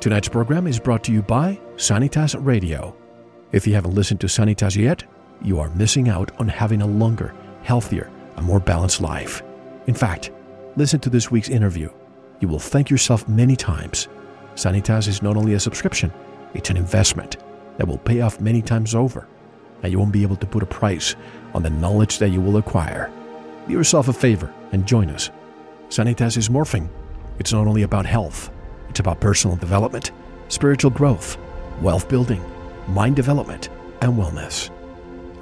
Tonight's program is brought to you by Sanitas Radio. If you haven't listened to Sanitas yet, you are missing out on having a longer, healthier, and more balanced life. In fact, listen to this week's interview. You will thank yourself many times. Sanitas is not only a subscription, it's an investment that will pay off many times over, and you won't be able to put a price on the knowledge that you will acquire. Do yourself a favor and join us. Sanitas is morphing. It's not only about health, it's about personal development, spiritual growth, wealth building, mind development, and wellness.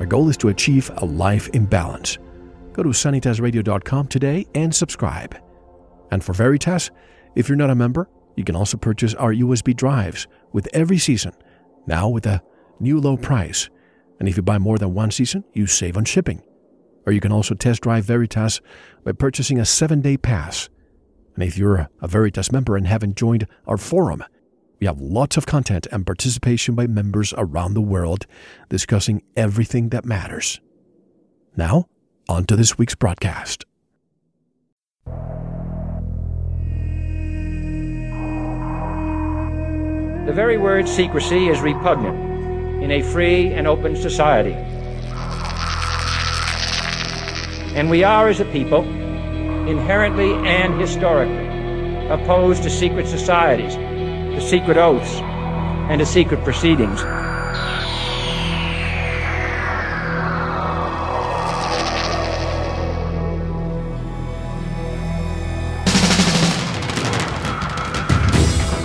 Our goal is to achieve a life in balance. Go to sanitasradio.com today and subscribe. And for Veritas, if you're not a member, you can also purchase our USB drives with every season, now with a new low price. And if you buy more than one season, you save on shipping. Or you can also test drive Veritas by purchasing a seven day pass. And if you're a Veritas member and haven't joined our forum, we have lots of content and participation by members around the world discussing everything that matters. Now, on to this week's broadcast. The very word secrecy is repugnant in a free and open society. And we are, as a people, inherently and historically opposed to secret societies, to secret oaths, and to secret proceedings.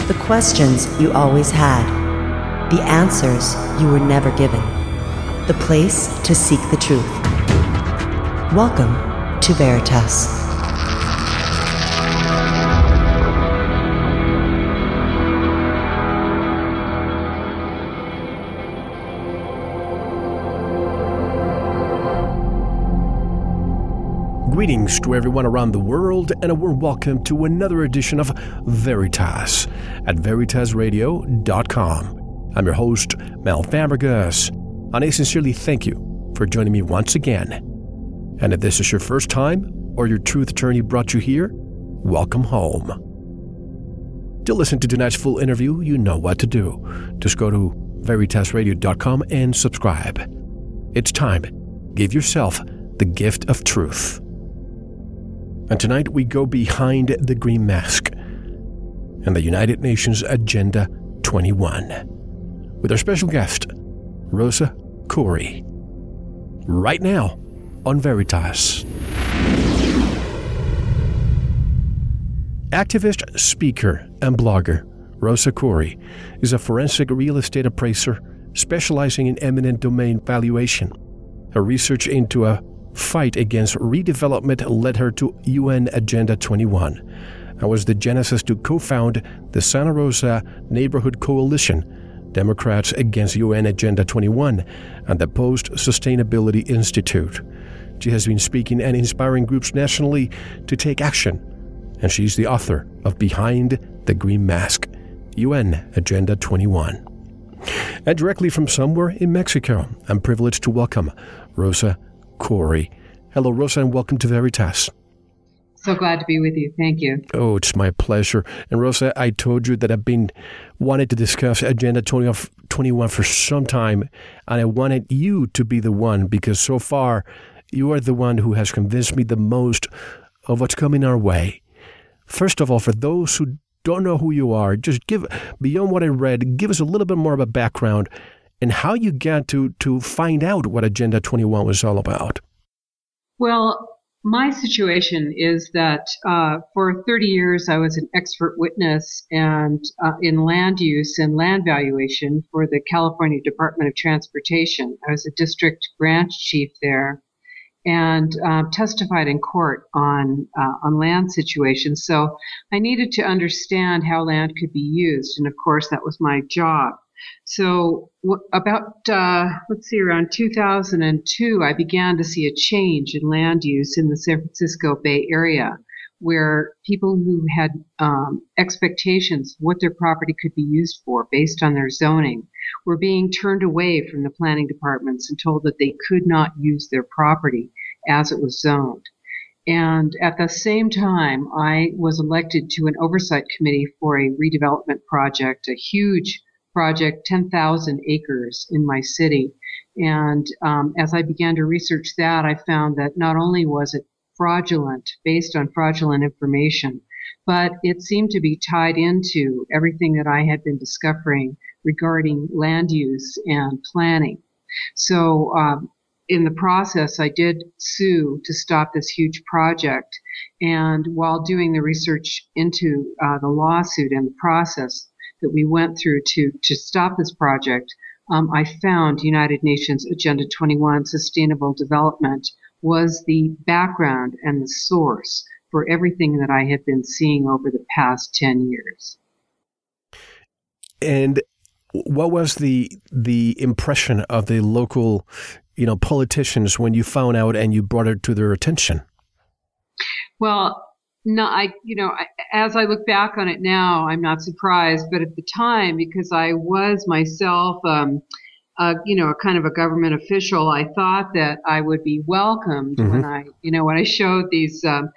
The questions you always had, the answers you were never given, the place to seek the truth. Welcome to Veritas. Greetings to everyone around the world, and a warm welcome to another edition of Veritas at VeritasRadio.com. I'm your host, Mel Fabregas, and I sincerely thank you for joining me once again. And if this is your first time or your truth journey brought you here, welcome home. To listen to tonight's full interview, you know what to do. Just go to VeritasRadio.com and subscribe. It's time. Give yourself the gift of truth. And tonight we go behind the green mask and the United Nations Agenda 21 with our special guest, Rosa Koire. Right now on Veritas. Activist, speaker, and blogger Rosa Koire is a forensic real estate appraiser specializing in eminent domain valuation. Her research into a fight against redevelopment led her to UN Agenda 21 and was the genesis to co found the Santa Rosa Neighborhood Coalition, Democrats Against UN Agenda 21, and the Post Sustainability Institute. She has been speaking and inspiring groups nationally to take action, and she's the author of Behind the Green Mask UN Agenda 21. And directly from somewhere in Mexico, I'm privileged to welcome Rosa Koire. Hello, Rosa, and welcome to Veritas. So glad to be with you. Thank you. Oh, it's my pleasure. And Rosa, I told you that I've been wanting to discuss Agenda 21 for some time, and I wanted you to be the one because so far you are the one who has convinced me the most of what's coming our way. First of all, for those who don't know who you are, just give beyond what I read, give us a little bit more of a background and how you got to to find out what Agenda 21 was all about. Well, my situation is that uh, for 30 years I was an expert witness and uh, in land use and land valuation for the California Department of Transportation. I was a district branch chief there and uh, testified in court on uh, on land situations. So I needed to understand how land could be used, and of course that was my job. So about uh, let's see, around 2002, I began to see a change in land use in the San Francisco Bay Area, where people who had um, expectations what their property could be used for based on their zoning were being turned away from the planning departments and told that they could not use their property as it was zoned. And at the same time, I was elected to an oversight committee for a redevelopment project, a huge project, 10,000 acres in my city. And um, as I began to research that, I found that not only was it fraudulent, based on fraudulent information, but it seemed to be tied into everything that I had been discovering regarding land use and planning. So, um, in the process, I did sue to stop this huge project. And while doing the research into uh, the lawsuit and the process that we went through to, to stop this project, um, I found United Nations Agenda 21 Sustainable Development was the background and the source for everything that I had been seeing over the past 10 years. And what was the the impression of the local, you know, politicians when you found out and you brought it to their attention? Well, no, I, you know, as I look back on it now, I'm not surprised. But at the time, because I was myself, um, uh, you know, a kind of a government official, I thought that I would be welcomed mm-hmm. when I, you know, when I showed these, um,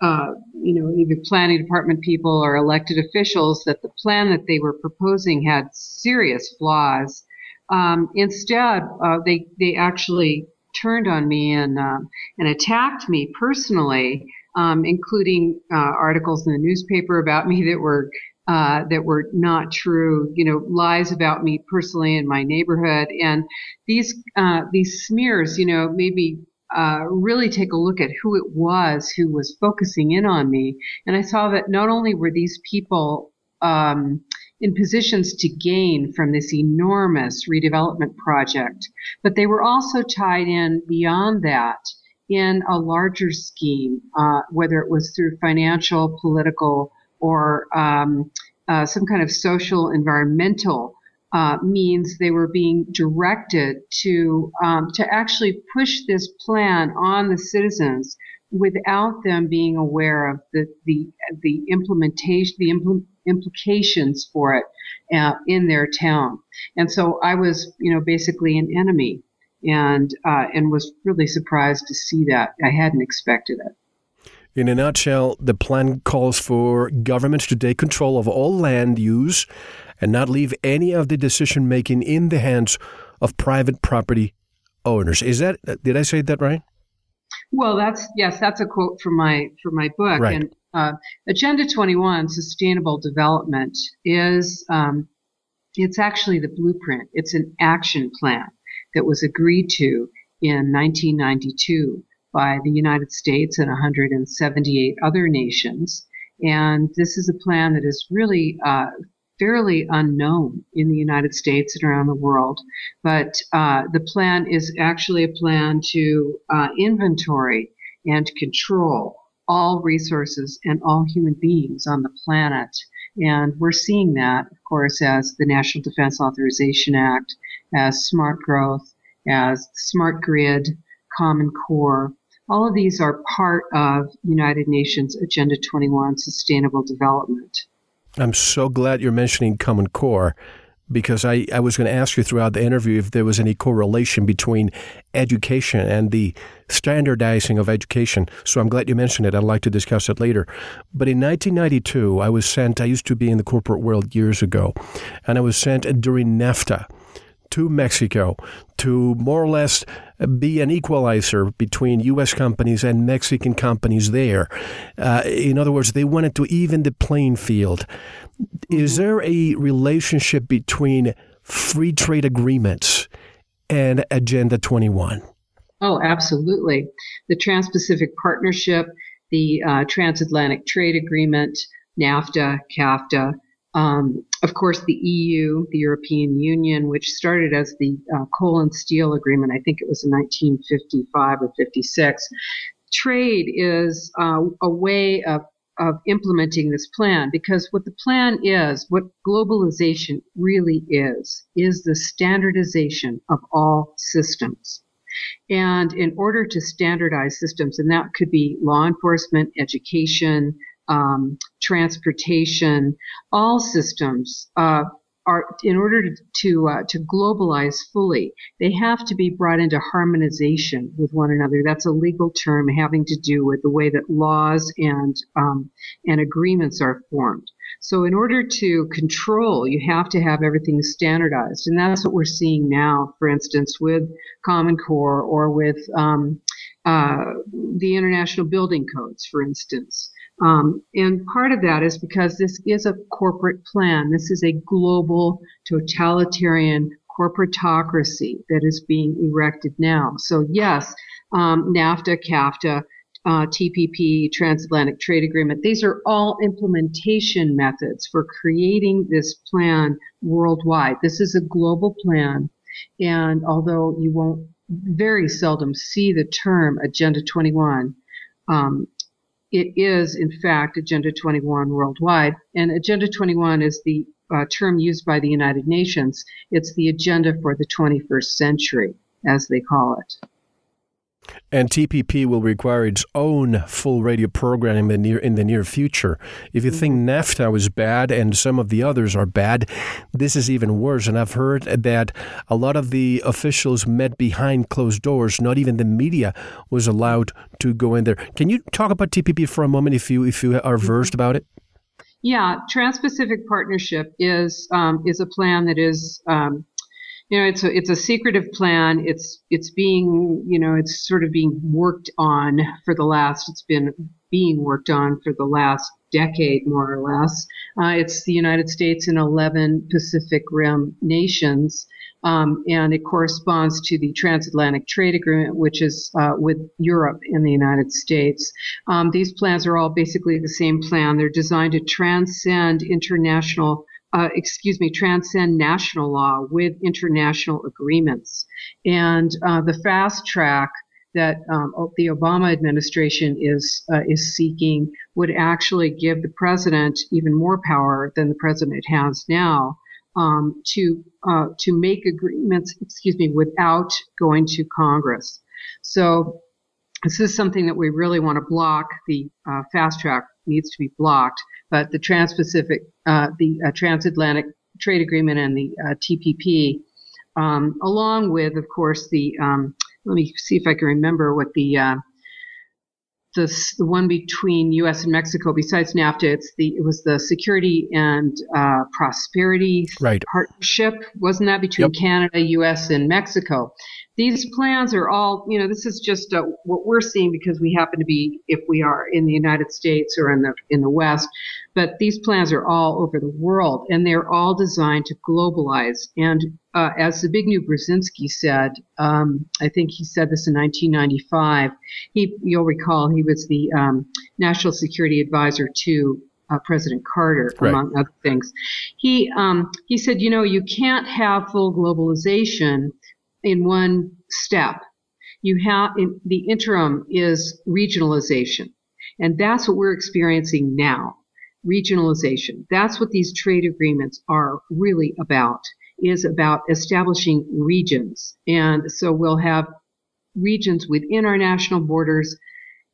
uh, you know, either planning department people or elected officials that the plan that they were proposing had serious flaws. Um, instead, uh, they they actually turned on me and um, and attacked me personally um, including uh, articles in the newspaper about me that were uh, that were not true, you know, lies about me personally in my neighborhood, and these uh, these smears, you know, maybe uh, really take a look at who it was who was focusing in on me, and I saw that not only were these people um, in positions to gain from this enormous redevelopment project, but they were also tied in beyond that in a larger scheme, uh, whether it was through financial, political, or um, uh, some kind of social, environmental uh, means they were being directed to um, to actually push this plan on the citizens without them being aware of the the the implementation the impl- implications for it uh, in their town. And so I was, you know, basically an enemy and uh, and was really surprised to see that. I hadn't expected it. In a nutshell, the plan calls for governments to take control of all land use and not leave any of the decision making in the hands of private property owners. Is that did I say that right? Well, that's yes, that's a quote from my from my book. Right. And uh, Agenda 21, Sustainable Development, is um, it's actually the blueprint. It's an action plan that was agreed to in 1992 by the United States and 178 other nations. And this is a plan that is really uh, fairly unknown in the United States and around the world. But uh, the plan is actually a plan to uh, inventory and control all resources and all human beings on the planet. And we're seeing that, of course, as the National Defense Authorization Act as smart growth, as smart grid, common core. All of these are part of United Nations Agenda 21 Sustainable Development. I'm so glad you're mentioning Common Core because I, I was going to ask you throughout the interview if there was any correlation between education and the standardizing of education. So I'm glad you mentioned it. I'd like to discuss it later. But in 1992, I was sent, I used to be in the corporate world years ago, and I was sent during NAFTA to Mexico to more or less be an equalizer between U.S. companies and Mexican companies there. Uh, in other words, they wanted to even the playing field. Is mm-hmm. there a relationship between free trade agreements and Agenda 21? Oh, absolutely. The Trans Pacific Partnership, the uh, Transatlantic Trade Agreement, NAFTA, CAFTA, um, of course, the EU, the European Union, which started as the uh, Coal and Steel Agreement, I think it was in 1955 or 56. Trade is uh, a way of, of implementing this plan because what the plan is, what globalization really is, is the standardization of all systems. And in order to standardize systems, and that could be law enforcement, education, um, transportation, all systems uh, are in order to to, uh, to globalize fully, they have to be brought into harmonization with one another. That's a legal term having to do with the way that laws and um, and agreements are formed. So in order to control, you have to have everything standardized, and that's what we're seeing now. For instance, with Common Core or with um, uh, the International Building Codes, for instance. Um, and part of that is because this is a corporate plan. This is a global totalitarian corporatocracy that is being erected now. So yes, um, NAFTA, CAFTA, uh, TPP, Transatlantic Trade Agreement, these are all implementation methods for creating this plan worldwide. This is a global plan. And although you won't very seldom see the term Agenda 21, um, it is, in fact, Agenda 21 worldwide. And Agenda 21 is the uh, term used by the United Nations. It's the agenda for the 21st century, as they call it. And TPP will require its own full radio program in the near in the near future. If you think mm-hmm. NAFTA was bad and some of the others are bad, this is even worse. And I've heard that a lot of the officials met behind closed doors. Not even the media was allowed to go in there. Can you talk about TPP for a moment, if you if you are mm-hmm. versed about it? Yeah, Trans-Pacific Partnership is um, is a plan that is um, you know, it's a, it's a secretive plan. It's, it's being, you know, it's sort of being worked on for the last, it's been being worked on for the last decade, more or less. Uh, it's the United States and 11 Pacific Rim nations. Um, and it corresponds to the transatlantic trade agreement, which is uh, with Europe and the United States. Um, these plans are all basically the same plan. They're designed to transcend international uh, excuse me, transcend national law with international agreements. And uh, the fast track that um, the Obama administration is uh, is seeking would actually give the president even more power than the president has now um, to uh, to make agreements, excuse me, without going to Congress. So this is something that we really want to block. The uh, fast track needs to be blocked but the Trans-Pacific, uh, the uh, Transatlantic Trade Agreement and the uh, TPP, um, along with, of course, the um, let me see if I can remember what the uh, the the one between U.S. and Mexico. Besides NAFTA, it's the it was the Security and uh, Prosperity right. Partnership, wasn't that between yep. Canada, U.S. and Mexico? These plans are all, you know, this is just uh, what we're seeing because we happen to be, if we are in the United States or in the in the West, but these plans are all over the world, and they're all designed to globalize. And uh, as Zbigniew Brzezinski said, um, I think he said this in 1995. He, you'll recall, he was the um, national security advisor to uh, President Carter, right. among other things. He um, he said, you know, you can't have full globalization in one step. You have in, the interim is regionalization. And that's what we're experiencing now. Regionalization. That's what these trade agreements are really about, is about establishing regions. And so we'll have regions within our national borders,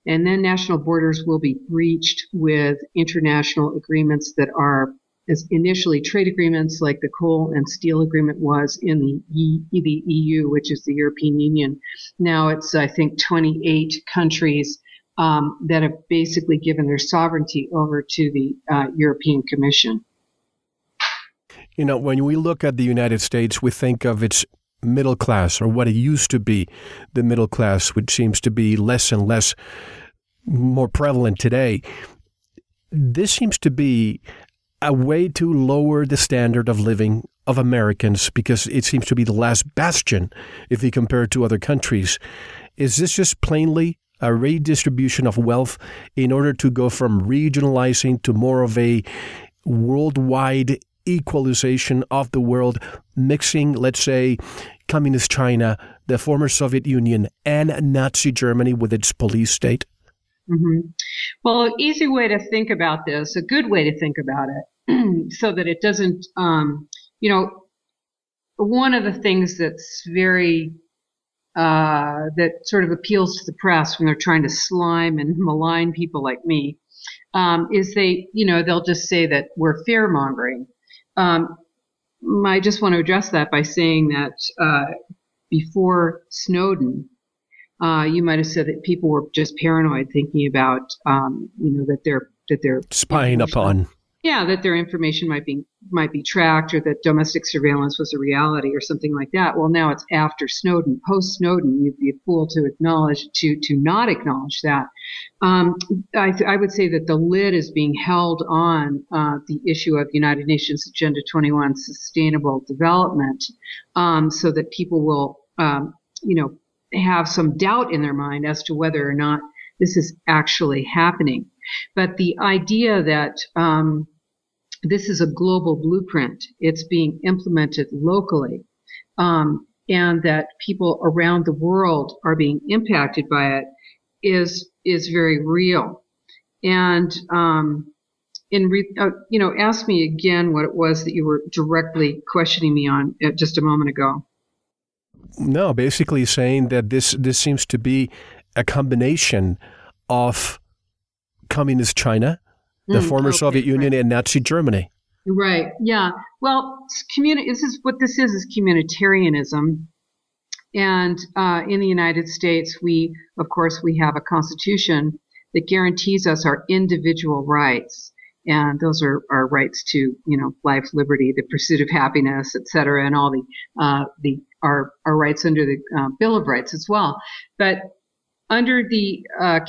and then national borders will be breached with international agreements that are as initially trade agreements like the coal and steel agreement was in the, e, the EU, which is the European Union. Now it's, I think, 28 countries um, that have basically given their sovereignty over to the uh, European Commission. You know, when we look at the United States, we think of its middle class or what it used to be the middle class, which seems to be less and less more prevalent today. This seems to be a way to lower the standard of living of Americans because it seems to be the last bastion if you compare it to other countries. Is this just plainly a redistribution of wealth in order to go from regionalizing to more of a worldwide equalization of the world, mixing, let's say, communist China, the former Soviet Union, and Nazi Germany with its police state? Mm-hmm. Well, an easy way to think about this, a good way to think about it, so that it doesn't, um, you know, one of the things that's very uh, that sort of appeals to the press when they're trying to slime and malign people like me um, is they, you know, they'll just say that we're fear mongering. Um, I just want to address that by saying that uh, before Snowden, uh, you might have said that people were just paranoid, thinking about um, you know that they're that they're spying upon yeah, that their information might be might be tracked or that domestic surveillance was a reality or something like that. Well, now it's after Snowden, post Snowden. You'd be a fool to acknowledge to to not acknowledge that. Um, I, th- I, would say that the lid is being held on uh, the issue of United Nations Agenda 21 sustainable development, um, so that people will, um, you know, have some doubt in their mind as to whether or not this is actually happening. But the idea that um, this is a global blueprint. It's being implemented locally. Um, and that people around the world are being impacted by it is is very real. And um, in re- uh, you know, ask me again what it was that you were directly questioning me on uh, just a moment ago. No, basically saying that this this seems to be a combination of communist China the mm, former okay, Soviet Union right. and Nazi Germany. Right. Yeah. Well, communi- this is what this is is communitarianism. And uh, in the United States, we, of course, we have a constitution that guarantees us our individual rights. And those are our rights to, you know, life, liberty, the pursuit of happiness, et cetera, and all the, uh, the, our, our rights under the uh, Bill of Rights as well. But under the uh,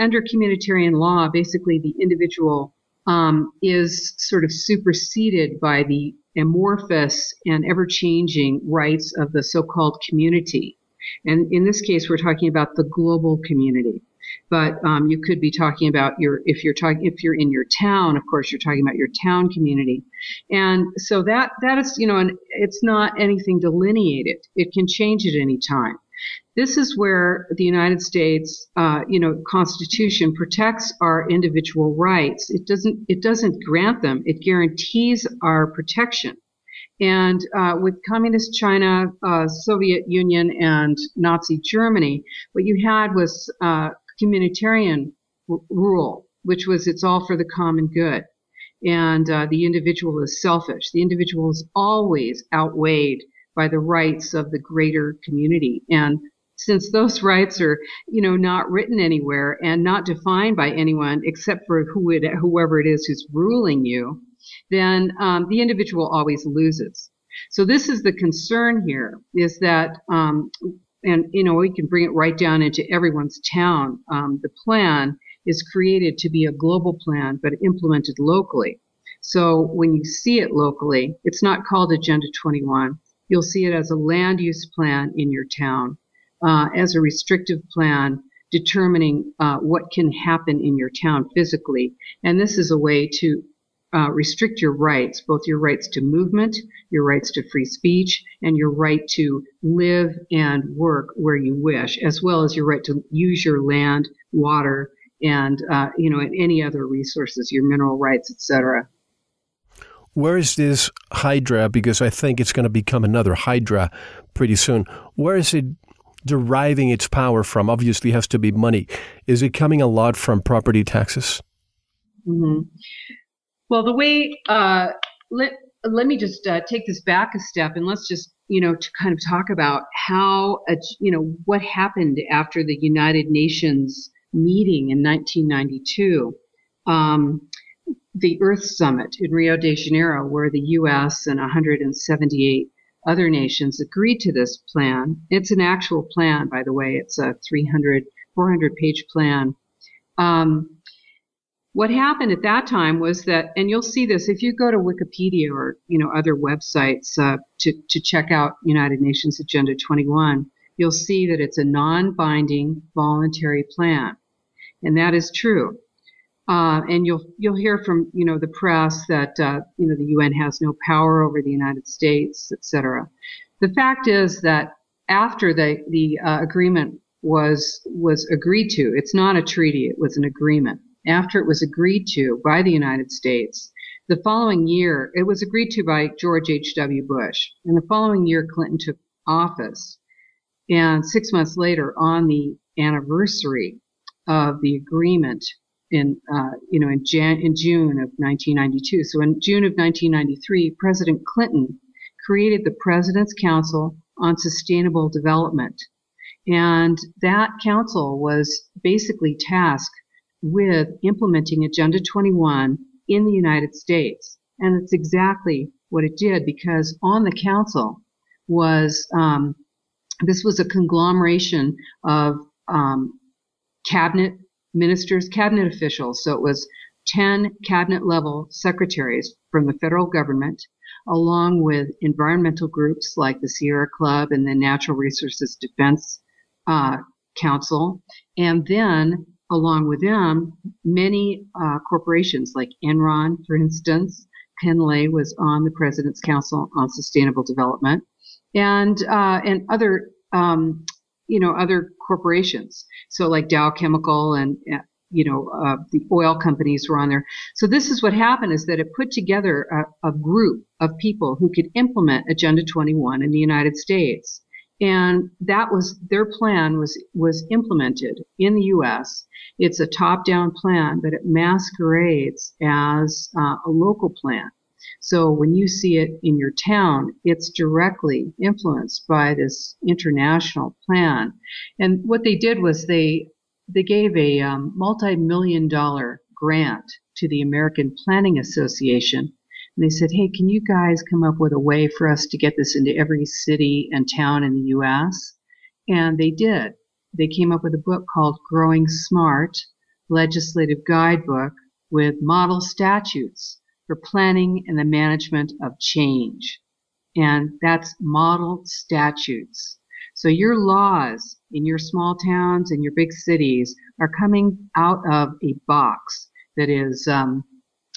under communitarian law, basically the individual um, is sort of superseded by the amorphous and ever-changing rights of the so-called community. And in this case, we're talking about the global community. But um, you could be talking about your if you're talking if you're in your town, of course, you're talking about your town community, and so that that is you know, it's not anything delineated. It can change at any time. This is where the United States, uh, you know, Constitution protects our individual rights. It doesn't. It doesn't grant them. It guarantees our protection. And uh, with communist China, uh, Soviet Union, and Nazi Germany, what you had was uh, communitarian rule, which was it's all for the common good. And uh, the individual is selfish. The individual is always outweighed by the rights of the greater community. And since those rights are, you know, not written anywhere and not defined by anyone except for who it, whoever it is who's ruling you, then um, the individual always loses. So this is the concern here: is that, um, and you know, we can bring it right down into everyone's town. Um, the plan is created to be a global plan, but implemented locally. So when you see it locally, it's not called Agenda 21. You'll see it as a land use plan in your town, uh, as a restrictive plan determining uh, what can happen in your town physically. And this is a way to uh, restrict your rights, both your rights to movement, your rights to free speech, and your right to live and work where you wish, as well as your right to use your land, water, and uh, you know, and any other resources, your mineral rights, etc where is this Hydra? Because I think it's going to become another Hydra pretty soon. Where is it deriving its power from? Obviously, has to be money. Is it coming a lot from property taxes? Mm-hmm. Well, the way uh, let let me just uh, take this back a step and let's just you know to kind of talk about how uh, you know what happened after the United Nations meeting in 1992. Um, the Earth Summit in Rio de Janeiro, where the U.S. and 178 other nations agreed to this plan. It's an actual plan, by the way. It's a 300, 400 page plan. Um, what happened at that time was that, and you'll see this if you go to Wikipedia or you know other websites uh, to to check out United Nations Agenda 21, you'll see that it's a non-binding voluntary plan, and that is true. Uh, and you'll you'll hear from you know the press that uh, you know the UN has no power over the United States, etc. The fact is that after the the uh, agreement was was agreed to, it's not a treaty; it was an agreement. After it was agreed to by the United States, the following year it was agreed to by George H. W. Bush, and the following year Clinton took office. And six months later, on the anniversary of the agreement in uh, you know in, Jan- in June of 1992. So in June of 1993, President Clinton created the President's Council on Sustainable Development. And that council was basically tasked with implementing Agenda 21 in the United States. And it's exactly what it did because on the council was um, this was a conglomeration of um, cabinet ministers, cabinet officials. So it was 10 cabinet level secretaries from the federal government, along with environmental groups like the Sierra Club and the Natural Resources Defense uh, Council, and then along with them, many uh, corporations like Enron, for instance. Ken Lay was on the President's Council on Sustainable Development, and uh, and other um, you know other corporations. So like Dow Chemical and uh, you know uh, the oil companies were on there. So this is what happened is that it put together a, a group of people who could implement Agenda 21 in the United States. And that was their plan was was implemented in the U.S. It's a top-down plan, but it masquerades as uh, a local plan. So when you see it in your town, it's directly influenced by this international plan. And what they did was they they gave a um, multi-million dollar grant to the American Planning Association. And they said, hey, can you guys come up with a way for us to get this into every city and town in the U.S.? And they did. They came up with a book called Growing Smart, Legislative Guidebook with model statutes for planning and the management of change. And that's model statutes. So your laws in your small towns and your big cities are coming out of a box that is um,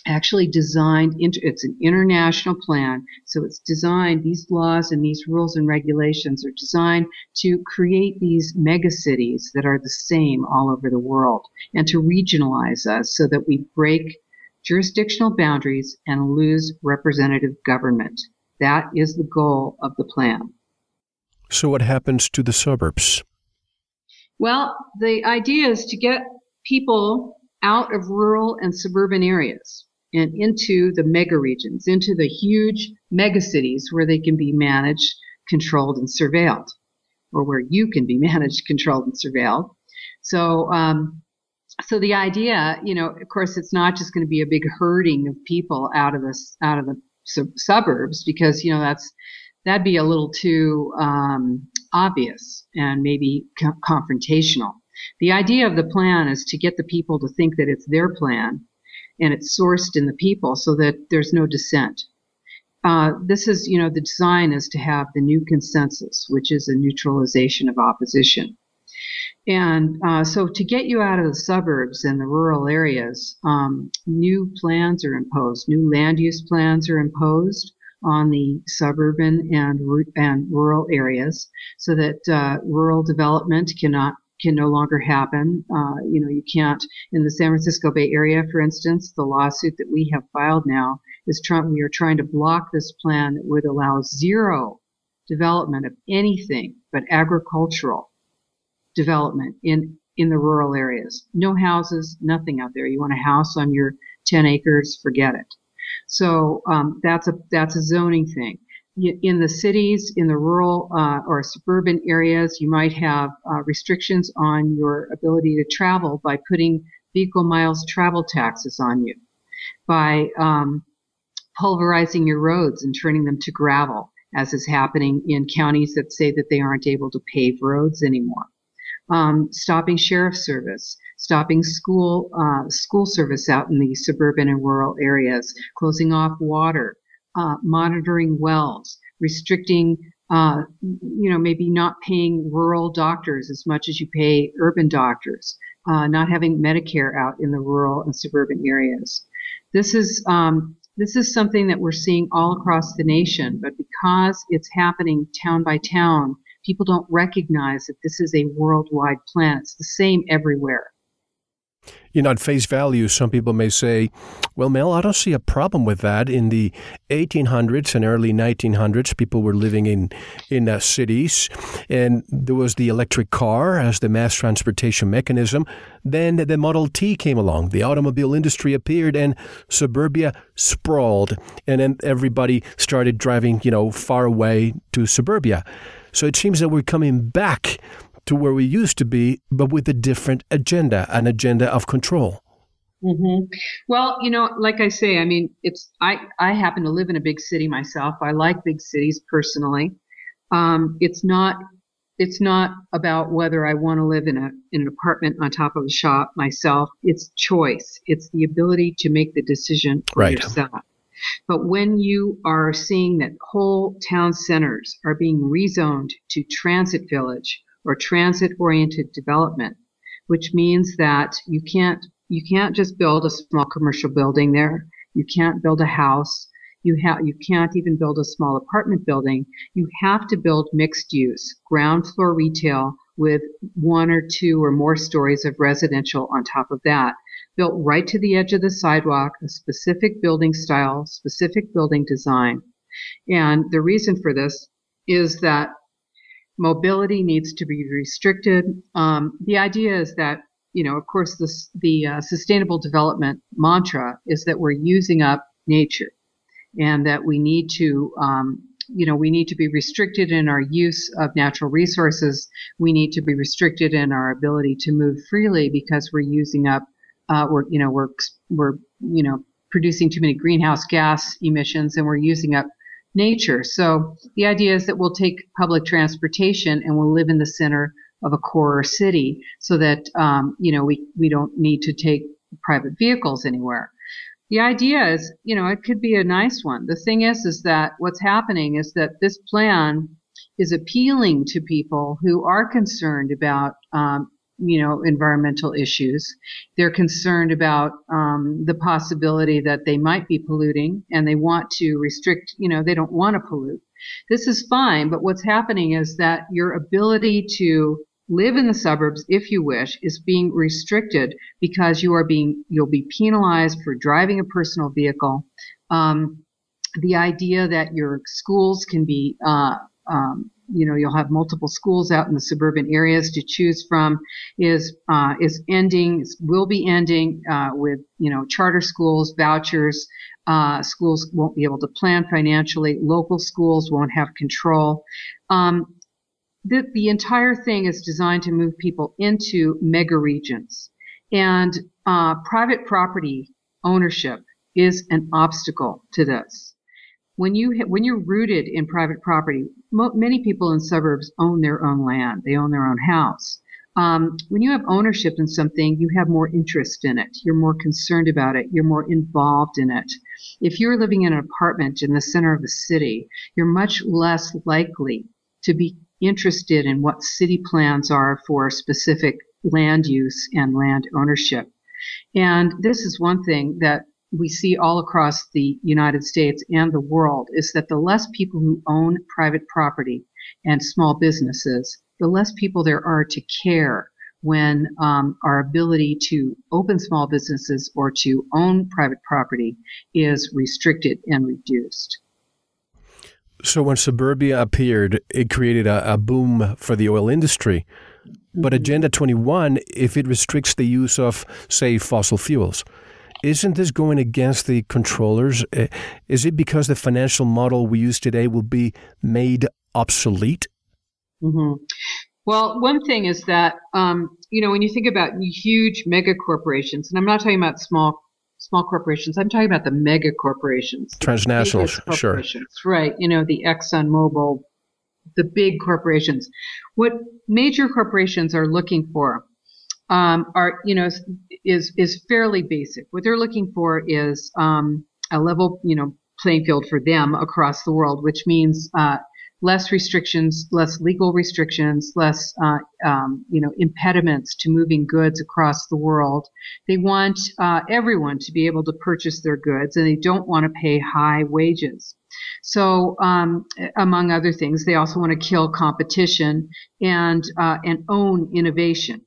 actually designed into it's an international plan so it's designed these laws and these rules and regulations are designed to create these mega cities that are the same all over the world and to regionalize us so that we break jurisdictional boundaries and lose representative government. That is the goal of the plan. So what happens to the suburbs? Well the idea is to get people out of rural and suburban areas and into the mega regions, into the huge mega cities where they can be managed, controlled, and surveilled, or where you can be managed, controlled, and surveilled. So, um, so the idea, you know, of course, it's not just going to be a big herding of people out of the out of the sub- suburbs because you know that's that'd be a little too um, obvious and maybe co- confrontational. The idea of the plan is to get the people to think that it's their plan and it's sourced in the people so that there's no dissent. Uh, this is, you know, the design is to have the new consensus, which is a neutralization of opposition. And uh, so, to get you out of the suburbs and the rural areas, um, new plans are imposed, new land use plans are imposed on the suburban and and rural areas, so that uh, rural development cannot can no longer happen. Uh, you know, you can't in the San Francisco Bay Area, for instance. The lawsuit that we have filed now is trying. We are trying to block this plan that would allow zero development of anything but agricultural development in in the rural areas. No houses, nothing out there. You want a house on your 10 acres, forget it. So um, that's a that's a zoning thing in the cities, in the rural uh, or suburban areas, you might have uh, restrictions on your ability to travel by putting vehicle miles travel taxes on you, by um, pulverizing your roads and turning them to gravel, as is happening in counties that say that they aren't able to pave roads anymore. Um, stopping sheriff service, stopping school uh, school service out in the suburban and rural areas, closing off water, uh, monitoring wells, restricting, uh, you know, maybe not paying rural doctors as much as you pay urban doctors, uh, not having Medicare out in the rural and suburban areas. This is um, this is something that we're seeing all across the nation, but because it's happening town by town, people don't recognize that this is a worldwide plan. It's the same everywhere. you know, at face value, some people may say, well, Mel, I don't see a problem with that. In the 1800s and early 1900s, people were living in, in uh, cities, and there was the electric car as the mass transportation mechanism. Then the Model T came along, the automobile industry appeared, and suburbia sprawled. And then everybody started driving, you know, far away to suburbia. So it seems that we're coming back to where we used to be, but with a different agenda, an agenda of control. Mm-hmm. Well, you know, like I say, I mean, it's I I happen to live in a big city myself. I like big cities personally. Um, it's not it's not about whether I want to live in a in an apartment on top of a shop myself. It's choice. It's the ability to make the decision for right. yourself. But when you are seeing that whole town centers are being rezoned to transit village or transit oriented development, which means that you can't you can't just build a small commercial building there. You can't build a house. You have you can't even build a small apartment building. You have to build mixed use, ground floor retail with one or two or more stories of residential on top of that, built right to the edge of the sidewalk, a specific building style, specific building design. And the reason for this is that mobility needs to be restricted. Um, the idea is that, you know, of course, this, the uh, sustainable development mantra is that we're using up nature and that we need to, um, you know, we need to be restricted in our use of natural resources. We need to be restricted in our ability to move freely because we're using up, uh, we're, you know, we're, we're, you know, producing too many greenhouse gas emissions and we're using up nature. So the idea is that we'll take public transportation and we'll live in the center of a core city so that, um, you know, we, we don't need to take private vehicles anywhere. The idea is, you know, it could be a nice one. The thing is, is that what's happening is that this plan is appealing to people who are concerned about um, you know, environmental issues. They're concerned about um, the possibility that they might be polluting and they want to restrict, you know, they don't want to pollute. This is fine, but what's happening is that your ability to live in the suburbs, if you wish, is being restricted because you are being, you'll be penalized for driving a personal vehicle. Um, the idea that your schools can be uh, um, you know you'll have multiple schools out in the suburban areas to choose from is uh, is ending will be ending uh, with you know charter schools vouchers. Uh, schools won't be able to plan financially. Local schools won't have control. Um, the, the entire thing is designed to move people into mega regions. And uh, private property ownership is an obstacle to this when you when you're rooted in private property, mo- many people in suburbs own their own land. They own their own house. Um, when you have ownership in something, you have more interest in it. You're more concerned about it. You're more involved in it. If you're living in an apartment in the center of a city, you're much less likely to be interested in what city plans are for specific land use and land ownership. And this is one thing that we see all across the United States and the world is that the less people who own private property and small businesses, the less people there are to care when um, our ability to open small businesses or to own private property is restricted and reduced. So when suburbia appeared, it created a, a boom for the oil industry. But mm-hmm. Agenda 21, if it restricts the use of, say, fossil fuels, isn't this going against the controllers? Uh, is it because the financial model we use today will be made obsolete? Mm-hmm. Well, one thing is that um, you know when you think about huge mega corporations, and I'm not talking about small small corporations. I'm talking about the mega corporations, transnationals, corporations, sure, right? You know the Exxon Mobil, the big corporations. What major corporations are looking for um, are you know is is fairly basic. What they're looking for is um, a level you know playing field for them across the world, which means uh, less restrictions, less legal restrictions, less uh, um, you know impediments to moving goods across the world. They want uh, everyone to be able to purchase their goods, and they don't want to pay high wages. So, um, among other things, they also want to kill competition and uh, and own innovation.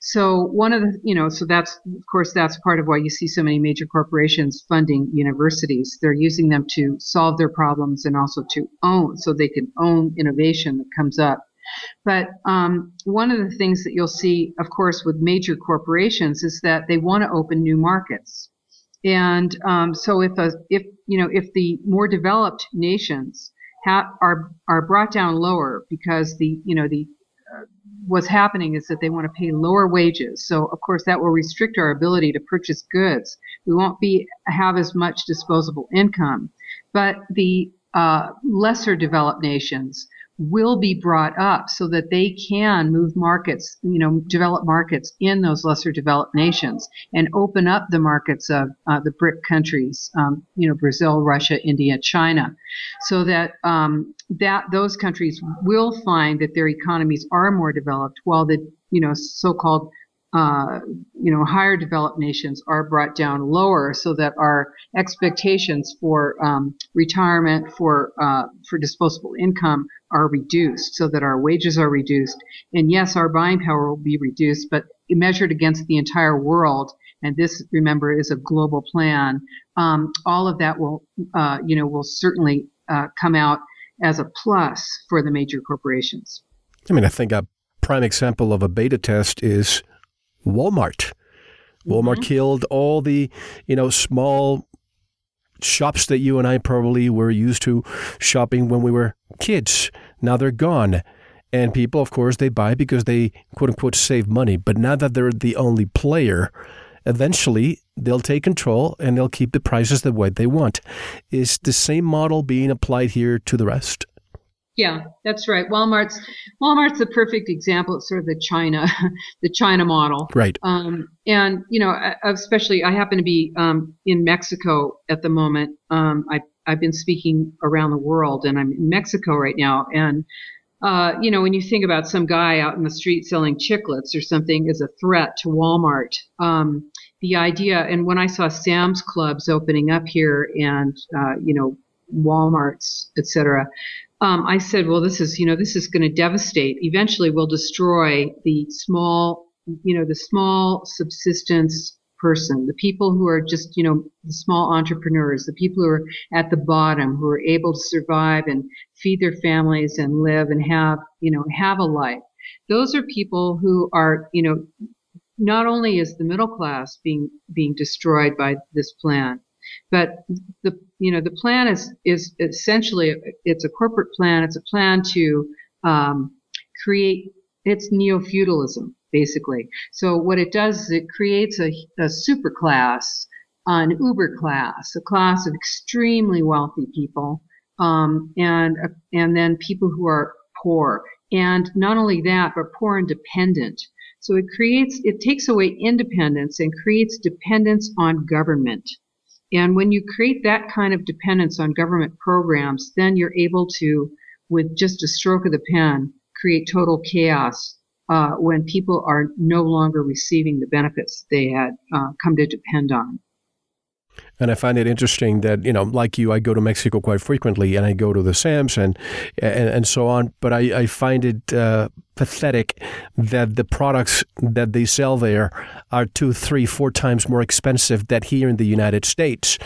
So one of the, you know, so that's, of course, that's part of why you see so many major corporations funding universities. They're using them to solve their problems and also to own, so they can own innovation that comes up. But um, one of the things that you'll see, of course, with major corporations is that they want to open new markets. And um, so if a, if you know if the more developed nations ha- are are brought down lower because the you know the what's happening is that they want to pay lower wages. So of course that will restrict our ability to purchase goods. We won't be have as much disposable income. But the uh, lesser developed nations will be brought up so that they can move markets, you know, develop markets in those lesser developed nations and open up the markets of uh, the BRIC countries, um, you know, Brazil, Russia, India, China, so that um, that those countries will find that their economies are more developed, while the you know so-called uh, you know, higher developed nations are brought down lower so that our expectations for um, retirement, for uh, for disposable income are reduced, so that our wages are reduced. And yes, our buying power will be reduced, but measured against the entire world, and this, remember, is a global plan. Um, all of that will, uh, you know, will certainly uh, come out as a plus for the major corporations. I mean, I think a prime example of a beta test is Walmart. Walmart mm-hmm. killed all the, you know, small shops that you and I probably were used to shopping when we were kids. Now they're gone. And people, of course, they buy because they quote unquote save money. But now that they're the only player, eventually they'll take control and they'll keep the prices the way they want. Is the same model being applied here to the rest? Yeah, that's right. Walmart's Walmart's the perfect example. It's sort of the China, the China model. Right. Um, and you know, especially I happen to be um, in Mexico at the moment. Um, I I've been speaking around the world, and I'm in Mexico right now. And uh, you know, when you think about some guy out in the street selling chiclets or something as a threat to Walmart, um, the idea. And when I saw Sam's Clubs opening up here, and uh, you know, Walmart's, etc um, I said, well, this is, you know, this is going to devastate. Eventually, we'll destroy the small, you know, the small subsistence person, the people who are just, you know, the small entrepreneurs, the people who are at the bottom, who are able to survive and feed their families and live and have, you know, have a life. Those are people who are, you know, not only is the middle class being being destroyed by this plan, but the you know the plan is is essentially it's a corporate plan. It's a plan to um, create it's neo feudalism basically. So what it does is it creates a, a super class, an uber class, a class of extremely wealthy people, um, and and then people who are poor. And not only that, but poor and dependent. So it creates, it takes away independence and creates dependence on government. And when you create that kind of dependence on government programs, then you're able to, with just a stroke of the pen, create total chaos uh, when people are no longer receiving the benefits they had uh, come to depend on. And I find it interesting that, you know, like you, I go to Mexico quite frequently and I go to the Sam's and, and, and so on. But I, I find it uh, pathetic that the products that they sell there are two, three, four times more expensive than here in the United States.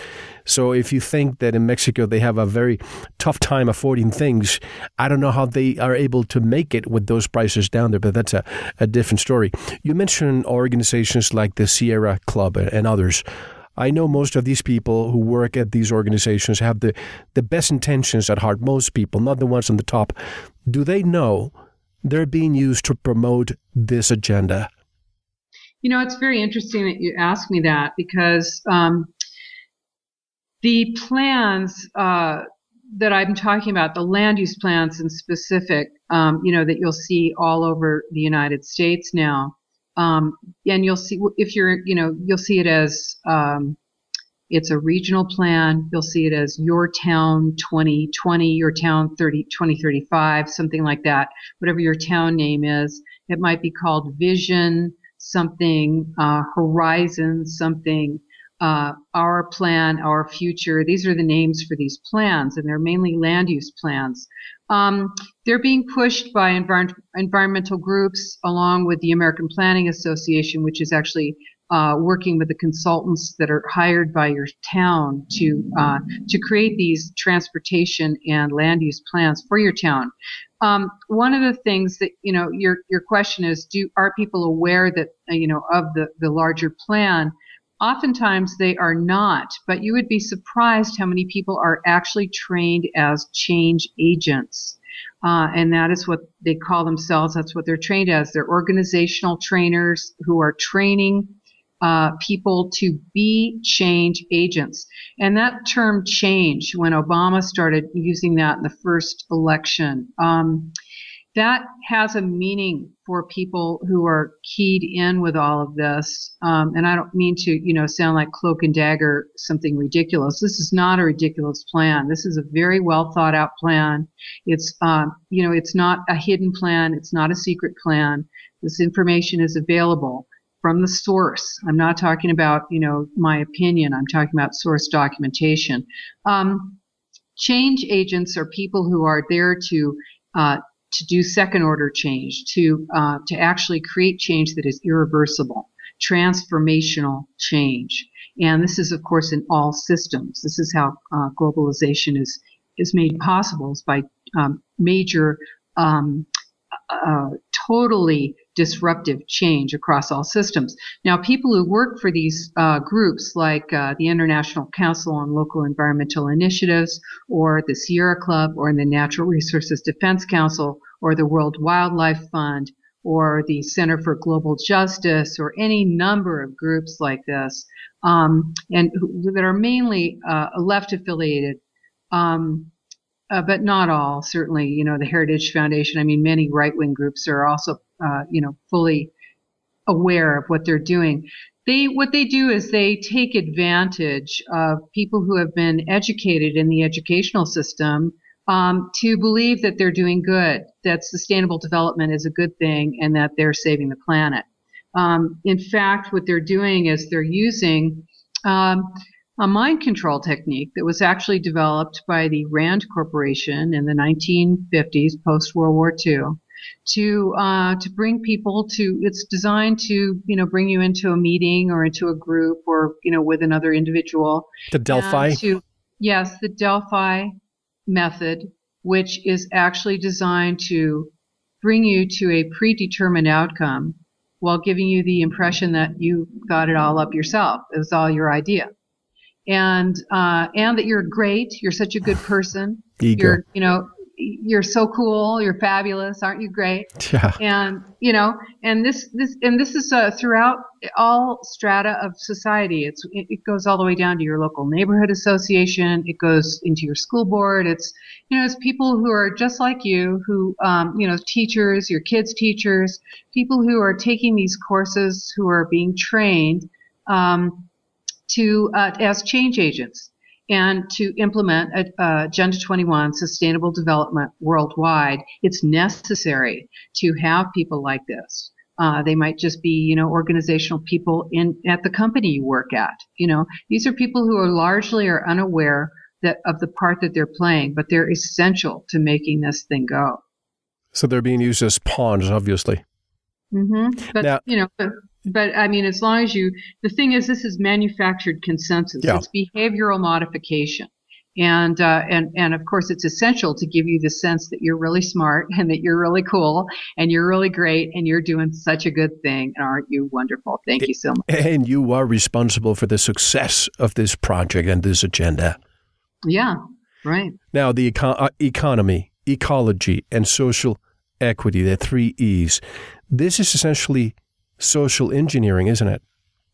So if you think that in Mexico they have a very tough time affording things, I don't know how they are able to make it with those prices down there, but that's a, a different story. You mentioned organizations like the Sierra Club and others. I know most of these people who work at these organizations have the, the best intentions at heart, most people, not the ones on the top. Do they know they're being used to promote this agenda? You know, it's very interesting that you ask me that because um, the plans uh, that I'm talking about, the land use plans in specific, um, you know, that you'll see all over the United States now, um, and you'll see if you're, you know, you'll see it as um, it's a regional plan. You'll see it as your town 2020, your town 30, 2035, something like that. Whatever your town name is, it might be called Vision something, uh, Horizon something. uh, our plan, our future. These are the names for these plans, and they're mainly land use plans. Um, they're being pushed by envir- environmental groups along with the American Planning Association, which is actually uh, working with the consultants that are hired by your town to uh, to create these transportation and land use plans for your town. Um, one of the things that you know your your question is, do are people aware that uh, you know of the the larger plan? Oftentimes they are not, but you would be surprised how many people are actually trained as change agents. Uh, and that is what they call themselves. That's what they're trained as. They're organizational trainers who are training uh, people to be change agents. And that term change, when Obama started using that in the first election, um, that has a meaning for people who are keyed in with all of this. Um, and I don't mean to, you know, sound like cloak and dagger, something ridiculous. This is not a ridiculous plan. This is a very well thought out plan. It's, um, you know, it's not a hidden plan. It's not a secret plan. This information is available from the source. I'm not talking about, you know, my opinion. I'm talking about source documentation. Um, change agents are people who are there to uh, to do second order change, to uh, to actually create change that is irreversible, transformational change. And this is, of course, in all systems. This is how uh, globalization is is made possible is by um, major, um, uh, totally disruptive change across all systems. Now, people who work for these uh, groups, like uh, the International Council on Local Environmental Initiatives, or the Sierra Club, or the Natural Resources Defense Council, or the World Wildlife Fund, or the Center for Global Justice, or any number of groups like this, um, and that are mainly uh, left affiliated. Um, uh, but not all. Certainly, you know, the Heritage Foundation. I mean, many right-wing groups are also uh, you know, fully aware of what they're doing. They, what they do is they take advantage of people who have been educated in the educational system um, to believe that they're doing good, that sustainable development is a good thing, and that they're saving the planet. Um, in fact, what they're doing is they're using um, a mind control technique that was actually developed by the Rand Corporation in the 1950s, post World War II, to uh, to bring people to. It's designed to you know bring you into a meeting or into a group or you know with another individual. The Delphi. To, yes, the Delphi method, which is actually designed to bring you to a predetermined outcome while giving you the impression that you got it all up yourself. It was all your idea. And, uh, and that you're great. You're such a good person. Ego. You're, you know, you're so cool, you're fabulous, aren't you great? Yeah. And you know, and this this and this is uh, throughout all strata of society. It's it, it, goes all the way down to your local neighborhood association. It goes into your school board. It's you know, it's people who are just like you, who um, you know, teachers, your kids' teachers, people who are taking these courses, who are being trained um, to uh, as change agents and to implement a, Agenda 21 sustainable development worldwide, it's necessary to have people like this. Uh, they might just be, you know, organizational people in at the company you work at. You know, these are people who are largely are unaware that of the part that they're playing, but they're essential to making this thing go. So they're being used as pawns, obviously. Mm-hmm. But now, you know, but I mean, as long as you, the thing is, this is manufactured consensus. Yeah. It's behavioral modification. And, uh, and, and of course, it's essential to give you the sense that you're really smart and that you're really cool and you're really great and you're doing such a good thing. And aren't you wonderful? Thank you so much. And you are responsible for the success of this project and this agenda. Yeah, right. Now, the eco- uh, economy, ecology, and social equity, the three E's. This is essentially social engineering, isn't it?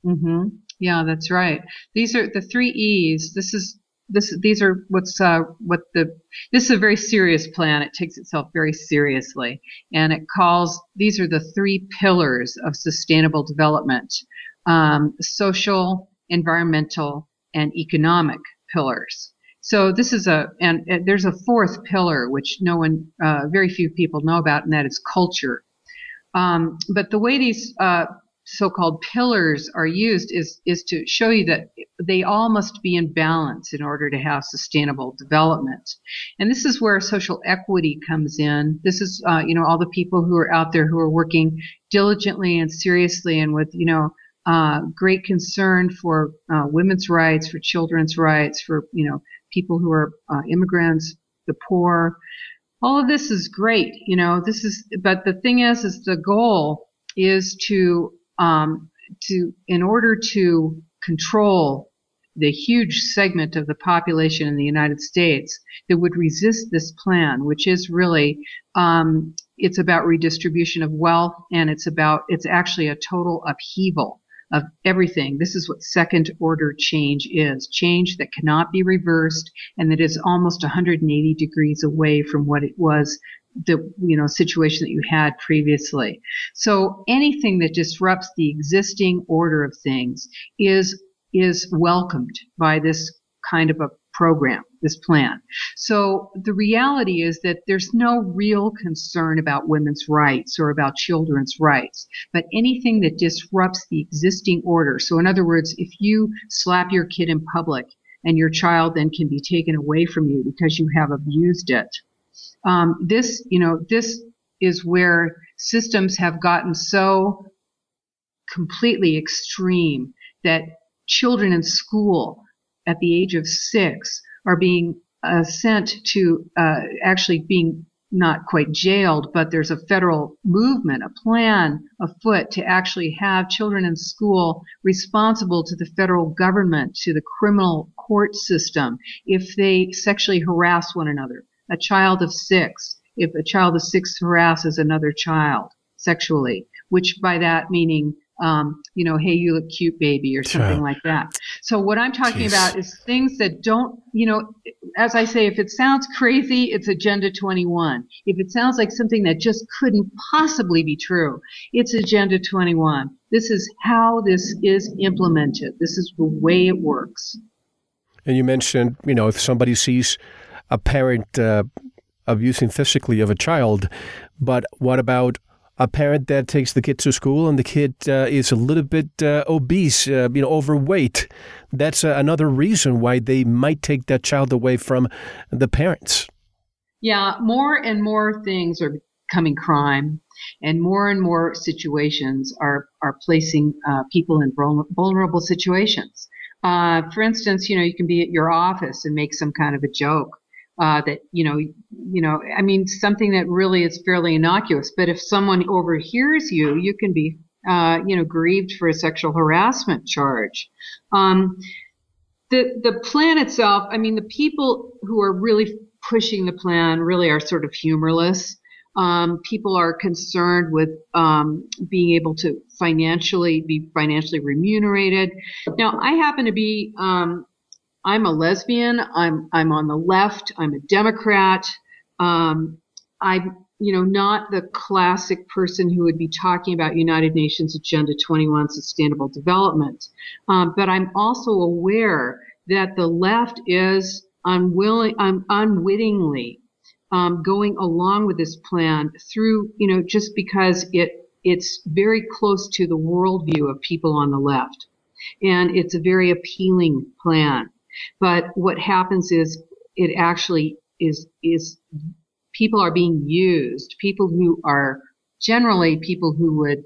Mm-hmm. Yeah, that's right. These are the three E's. This is this. These are what's uh, what the. This is a very serious plan. It takes itself very seriously, and it calls these are the three pillars of sustainable development: um, social, environmental, and economic pillars. So this is a, and, there's a fourth pillar which no one, uh, very few people know about, and that is culture um, but the way these uh, so-called pillars are used is is to show you that they all must be in balance in order to have sustainable development. And this is where social equity comes in. This is uh, you know all the people who are out there who are working diligently and seriously and with you know uh, great concern for uh, women's rights for children's rights for you know people who are uh, immigrants the poor all of this is great you know this is but the thing is is the goal is to um, to in order to control the huge segment of the population in the United States that would resist this plan, which is really um, it's about redistribution of wealth and it's about it's actually a total upheaval of everything. This is what second order change is. Change that cannot be reversed and that is almost 180 degrees away from what it was the you know situation that you had previously. So anything that disrupts the existing order of things is is welcomed by this kind of a program, this plan. So the reality is that there's no real concern about women's rights or about children's rights, but anything that disrupts the existing order. So in other words, if you slap your kid in public and your child then can be taken away from you because you have abused it, um, this, you know, this is where systems have gotten so completely extreme that children in school at the age of six are being uh, sent to uh, actually being not quite jailed, but there's a federal movement, a plan afoot to actually have children in school responsible to the federal government, to the criminal court system, if they sexually harass one another. A child of six, if a child of six harasses another child sexually, which by that meaning, um, you know, hey, you look cute, baby, or something like that. So what I'm talking Jeez. about is things that don't, you know, as I say, if it sounds crazy, it's Agenda 21. If it sounds like something that just couldn't possibly be true, it's Agenda 21. This is how this is implemented. This is the way it works. And you mentioned, you know, if somebody sees a parent uh, abusing physically of a child, but what about a parent that takes the kid to school and the kid uh, is a little bit uh, obese, uh, you know, overweight? That's uh, another reason why they might take that child away from the parents. Yeah, more and more things are becoming crime, and more and more situations are are placing uh, people in vulnerable situations. Uh, for instance, you know, you can be at your office and make some kind of a joke uh, that you know you know i mean something that really is fairly innocuous but if someone overhears you you can be uh, you know grieved for a sexual harassment charge um, the the plan itself i mean the people who are really pushing the plan really are sort of humorless um, people are concerned with um, being able to financially be financially remunerated. Now, I happen to be um, I'm a lesbian. I'm I'm on the left. I'm a Democrat. Um, I'm you know not the classic person who would be talking about United Nations Agenda 21 Sustainable Development, um, but I'm also aware that the left is unwilling, um, unwittingly um, going along with this plan through you know just because it it's very close to the worldview of people on the left, and it's a very appealing plan. But what happens is it actually is, is people are being used. People who are generally people who would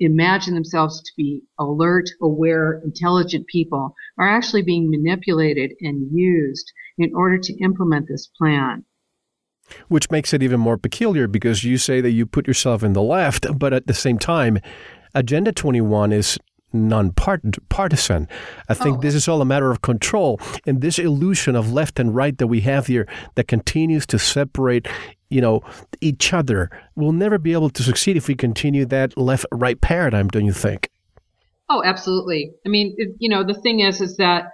imagine themselves to be alert, aware, intelligent people are actually being manipulated and used in order to implement this plan. Which makes it even more peculiar because you say that you put yourself in the left, but at the same time, Agenda 21 is non-partisan. I think oh. this is all a matter of control, and this illusion of left and right that we have here that continues to separate, you know, each other We'll never be able to succeed if we continue that left-right paradigm. Don't you think? Oh, absolutely. I mean, it, you know, the thing is, is that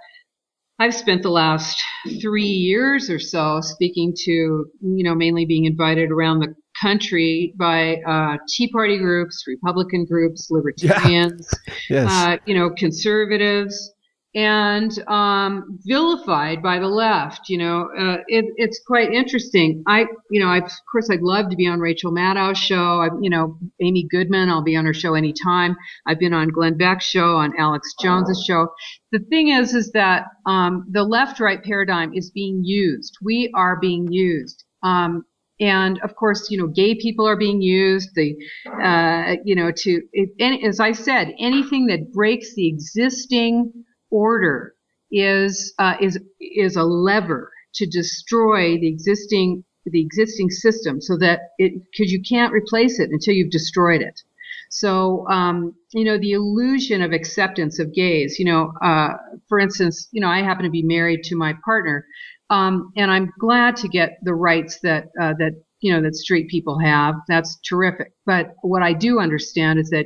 I've spent the last three years or so speaking to, you know, mainly being invited around the country by uh, Tea Party groups, Republican groups, libertarians, yeah. yes. uh, you know, conservatives. and um, vilified by the left. You know, uh, it, it's quite interesting. I, you know, I, of course, I'd love to be on Rachel Maddow's show. I, you know, Amy Goodman, I'll be on her show anytime. I've been on Glenn Beck's show, on Alex Jones's show. The thing is, is that um, the left-right paradigm is being used. We are being used. Um, and of course, you know, gay people are being used. The, uh, you know, to it, as I said, anything that breaks the existing order is uh, is is a lever to destroy the existing the existing system, so that it because you can't replace it until you've destroyed it. So, um, you know, the illusion of acceptance of gays, you know, uh, for instance, you know, I happen to be married to my partner, um, and I'm glad to get the rights that uh, that you know that straight people have. That's terrific. But what I do understand is that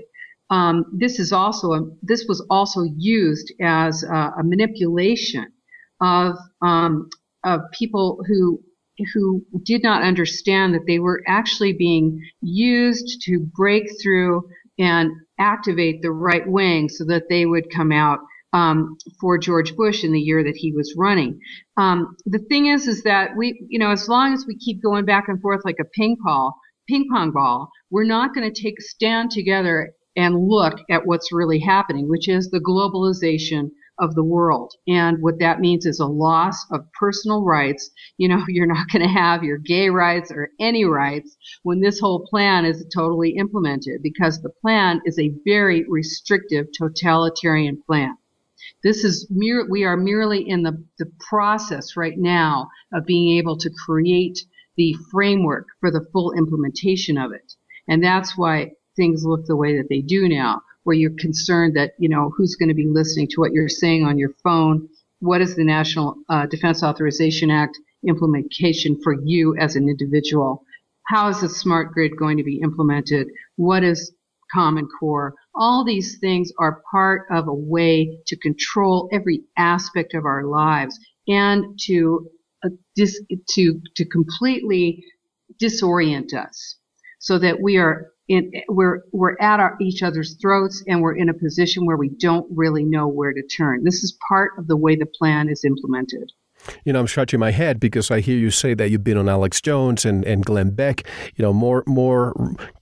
um, this is also a, this was also used as a, a manipulation of um, of people who who did not understand that they were actually being used to break through and activate the right wing so that they would come out um, for George Bush in the year that he was running. Um, the thing is, is that we, you know, as long as we keep going back and forth like a ping pong, ping pong ball, we're not going to take stand together and look at what's really happening, which is the globalization of the world. And what that means is a loss of personal rights. You know, you're not going to have your gay rights or any rights when this whole plan is totally implemented because the plan is a very restrictive totalitarian plan. This is mere, we are merely in the, the process right now of being able to create the framework for the full implementation of it. And that's why things look the way that they do now, where you're concerned that, you know, who's going to be listening to what you're saying on your phone? What is the National uh, Defense Authorization Act implementation for you as an individual? How is the smart grid going to be implemented? What is Common Core? All these things are part of a way to control every aspect of our lives and to uh, dis- to to completely disorient us so that we are in, we're we're at our, each other's throats and we're in a position where we don't really know where to turn. This is part of the way the plan is implemented. You know, I'm scratching my head because I hear you say that you've been on Alex Jones and, and Glenn Beck, you know, more more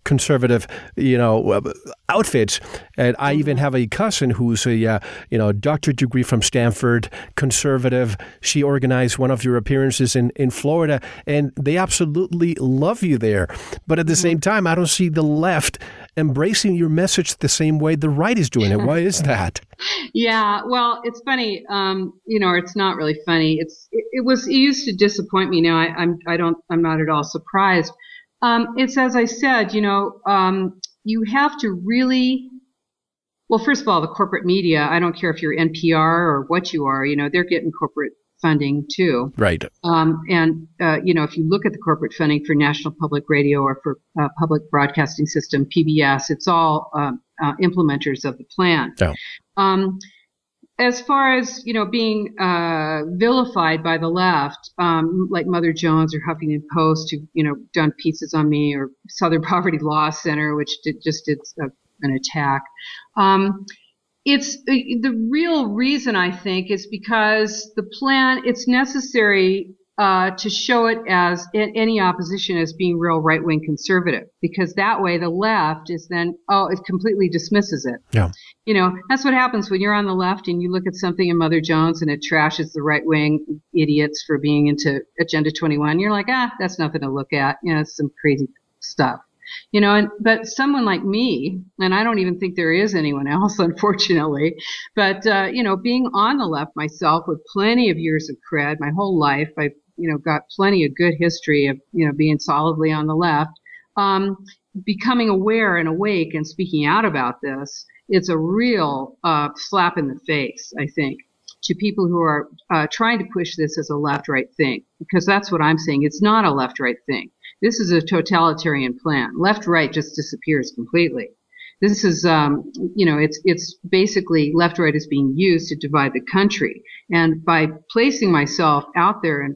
conservative, you know, uh, outfits. And I even have a cousin who's a, uh, you know, doctorate degree from Stanford, conservative. She organized one of your appearances in, in Florida, and they absolutely love you there. But at the same time, I don't see the left embracing your message the same way the right is doing it. Why is that? yeah, well, it's funny. Um, you know, it's not really funny. It's it, it, was it used to disappoint me. Now I, I'm I don't I'm not at all surprised. Um, it's as I said. You know, um, you have to really. Well, first of all, the corporate media. I don't care if you're NPR or what you are. You know, they're getting corporate funding too. Right. Um, and uh, you know, if you look at the corporate funding for National Public Radio or for uh, Public Broadcasting System (PBS), it's all um, uh, implementers of the plan. Yeah. Um, as far as you know, being uh, vilified by the left, um, like Mother Jones or Huffington Post, who you know done pieces on me, or Southern Poverty Law Center, which did, just did a, an attack. It's the real reason I think is because the plan it's necessary uh, to show it as any opposition as being real right wing conservative because that way the left is then oh it completely dismisses it. Yeah. You know that's what happens when you're on the left and you look at something in Mother Jones and it trashes the right wing idiots for being into Agenda 21. You're like ah that's nothing to look at. You know it's some crazy stuff you know and but someone like me and i don't even think there is anyone else unfortunately but uh, you know being on the left myself with plenty of years of cred my whole life i've you know got plenty of good history of you know being solidly on the left um, becoming aware and awake and speaking out about this it's a real uh, slap in the face i think to people who are uh, trying to push this as a left right thing because that's what i'm saying it's not a left right thing this is a totalitarian plan. Left right just disappears completely. This is, um, you know, it's it's basically left right is being used to divide the country. And by placing myself out there and,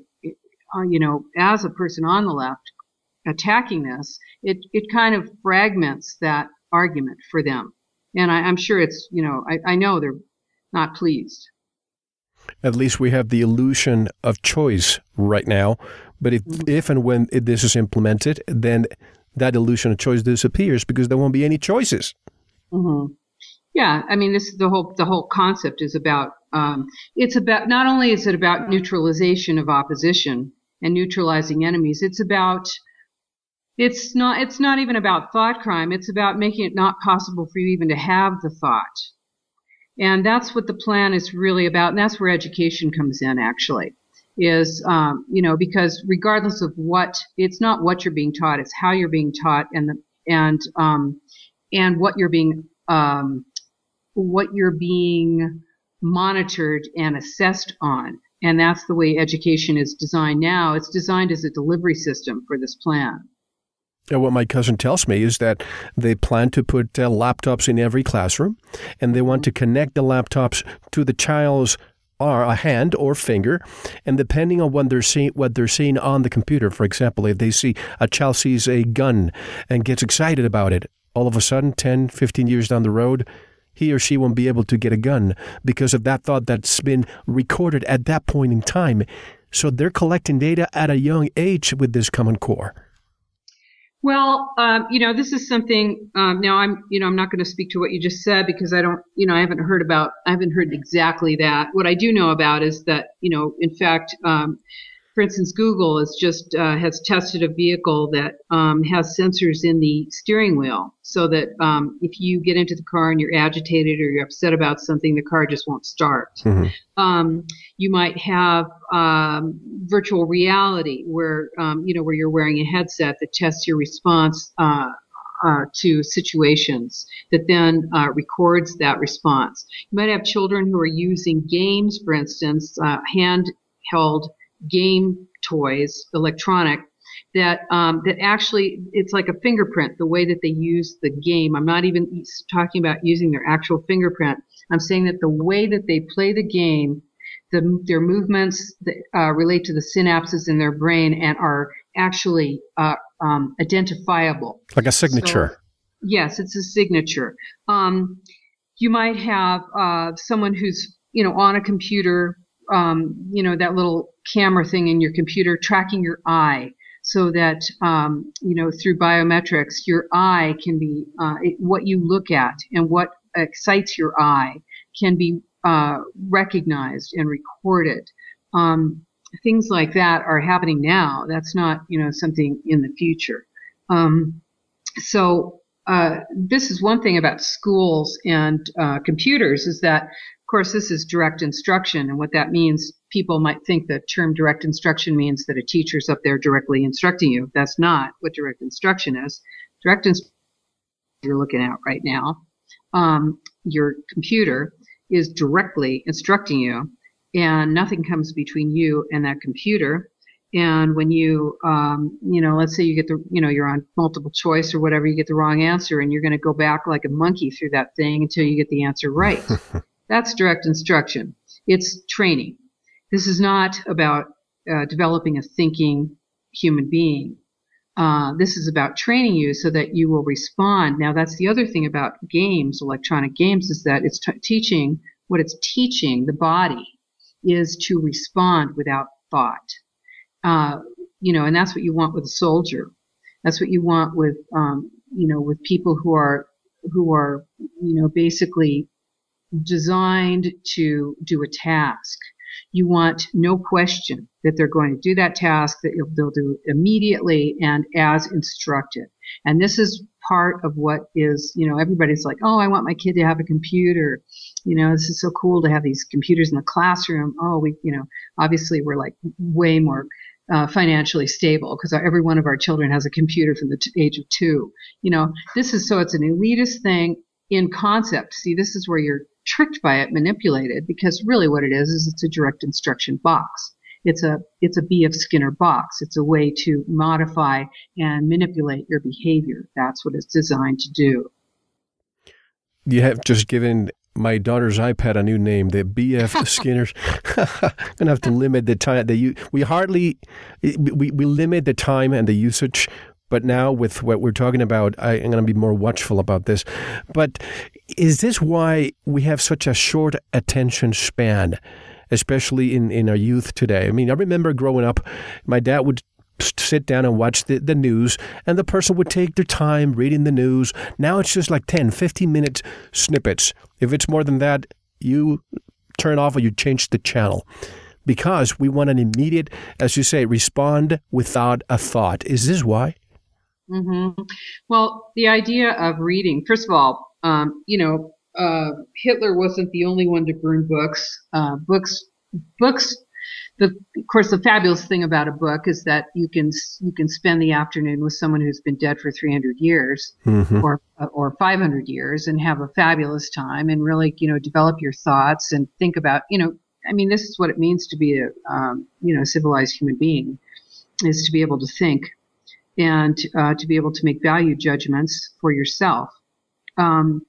uh, you know, as a person on the left attacking this, it it kind of fragments that argument for them. And I, am sure it's, you know, I, I know they're not pleased. At least we have the illusion of choice right now. But if, mm-hmm. if and when this is implemented, then that illusion of choice disappears because there won't be any choices. Mm-hmm. Yeah, I mean, this the whole the whole concept is about um, it's about not only is it about neutralization of opposition and neutralizing enemies, it's about it's not it's not even about thought crime. It's about making it not possible for you even to have the thought. And that's what the plan is really about, and that's where education comes in. Actually, is um, you know because regardless of what, it's not what you're being taught; it's how you're being taught, and the, and um, and what you're being um, what you're being monitored and assessed on. And that's the way education is designed now. It's designed as a delivery system for this plan. And what my cousin tells me is that they plan to put uh, laptops in every classroom and they want to connect the laptops to the child's or a hand or finger, and depending on what they're seeing, what they're seeing on the computer, for example, if they see a child sees a gun and gets excited about it, all of a sudden, 10, 15 years down the road, he or she won't be able to get a gun because of that thought that's been recorded at that point in time. So they're collecting data at a young age with this Common Core. Well, um, you know, this is something. Um, now, I'm, you know, I'm not going to speak to what you just said because I don't, you know, I haven't heard about, I haven't heard exactly that. What I do know about is that, you know, in fact, um, for instance, Google is just uh, has tested a vehicle that um, has sensors in the steering wheel, so that um, if you get into the car and you're agitated or you're upset about something, the car just won't start. Mm-hmm. Um, you might have um, virtual reality, where um, you know where you're wearing a headset that tests your response. Uh, uh, to situations that then uh, records that response. You might have children who are using games, for instance, uh, handheld game toys, electronic, that um, that actually it's like a fingerprint. The way that they use the game. I'm not even talking about using their actual fingerprint. I'm saying that the way that they play the game, the, their movements that, uh, relate to the synapses in their brain and are actually uh, um, identifiable. Like a signature. So, yes, it's a signature. Um, you might have uh, someone who's you know on a computer um, you know, that little camera thing in your computer tracking your eye so that, um, you know, through biometrics, your eye can be, uh, it, what you look at and what excites your eye can be uh, recognized and recorded. Um, things like that are happening now. That's not, you know, something in the future. Um, so uh, this is one thing about schools and uh, computers is that course, this is direct instruction, and what that means, people might think the term direct instruction means that a teacher's up there directly instructing you. That's not what direct instruction is. Direct instruction you're looking at right now, um, your computer is directly instructing you, and nothing comes between you and that computer. And when you, um, you know, let's say you get the, you know, you're on multiple choice or whatever, you get the wrong answer, and you're going to go back like a monkey through that thing until you get the answer right. That's direct instruction. It's training. This is not about uh, developing a thinking human being. Uh, this is about training you so that you will respond. Now, that's the other thing about games, electronic games, is that it's t- teaching what it's teaching the body is to respond without thought. Uh, you know, and that's what you want with a soldier. That's what you want with, um, you know, with people who are who are, you know, basically designed to do a task. You want no question that they're going to do that task, that they'll do immediately and as instructed. And this is part of what is, you know, everybody's like, oh, I want my kid to have a computer. You know, this is so cool to have these computers in the classroom. Oh, we, you know, obviously we're like way more uh, financially stable because every one of our children has a computer from the t- age of two. You know, this is so it's an elitist thing in concept. See, this is where you're tricked by it, manipulated, because really what it is is it's a direct instruction box. It's a it's a B.F. Skinner box. It's a way to modify and manipulate your behavior. That's what it's designed to do. You have just given my daughter's iPad a new name, the BF Skinner's. I'm gonna have to limit the time that you. We hardly we we limit the time and the usage but now, with what we're talking about, I am going to be more watchful about this. But is this why we have such a short attention span? especially in, in our youth today. I mean, I remember growing up, my dad would sit down and watch the, the news and the person would take their time reading the news. Now it's just like 10, 15 minute snippets. If it's more than that, you turn off or you change the channel because we want an immediate, as you say, respond without a thought. Is this why? Mm-hmm. Well, the idea of reading, first of all, um, you know, uh, Hitler wasn't the only one to burn books. Uh, books, books. The, of course, the fabulous thing about a book is that you can you can spend the afternoon with someone who's been dead for 300 years mm-hmm. or or 500 years and have a fabulous time and really you know develop your thoughts and think about you know I mean this is what it means to be a um, you know civilized human being is to be able to think and uh, to be able to make value judgments for yourself. Um,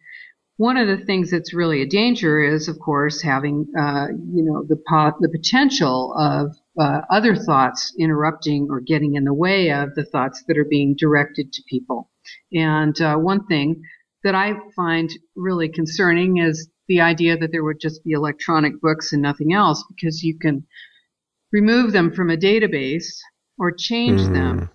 one of the things that's really a danger is, of course, having uh, you know the po- the potential of uh, other thoughts interrupting or getting in the way of the thoughts that are being directed to people. And uh, one thing that I find really concerning is the idea that there would just be electronic books and nothing else, because you can remove them from a database or change mm. them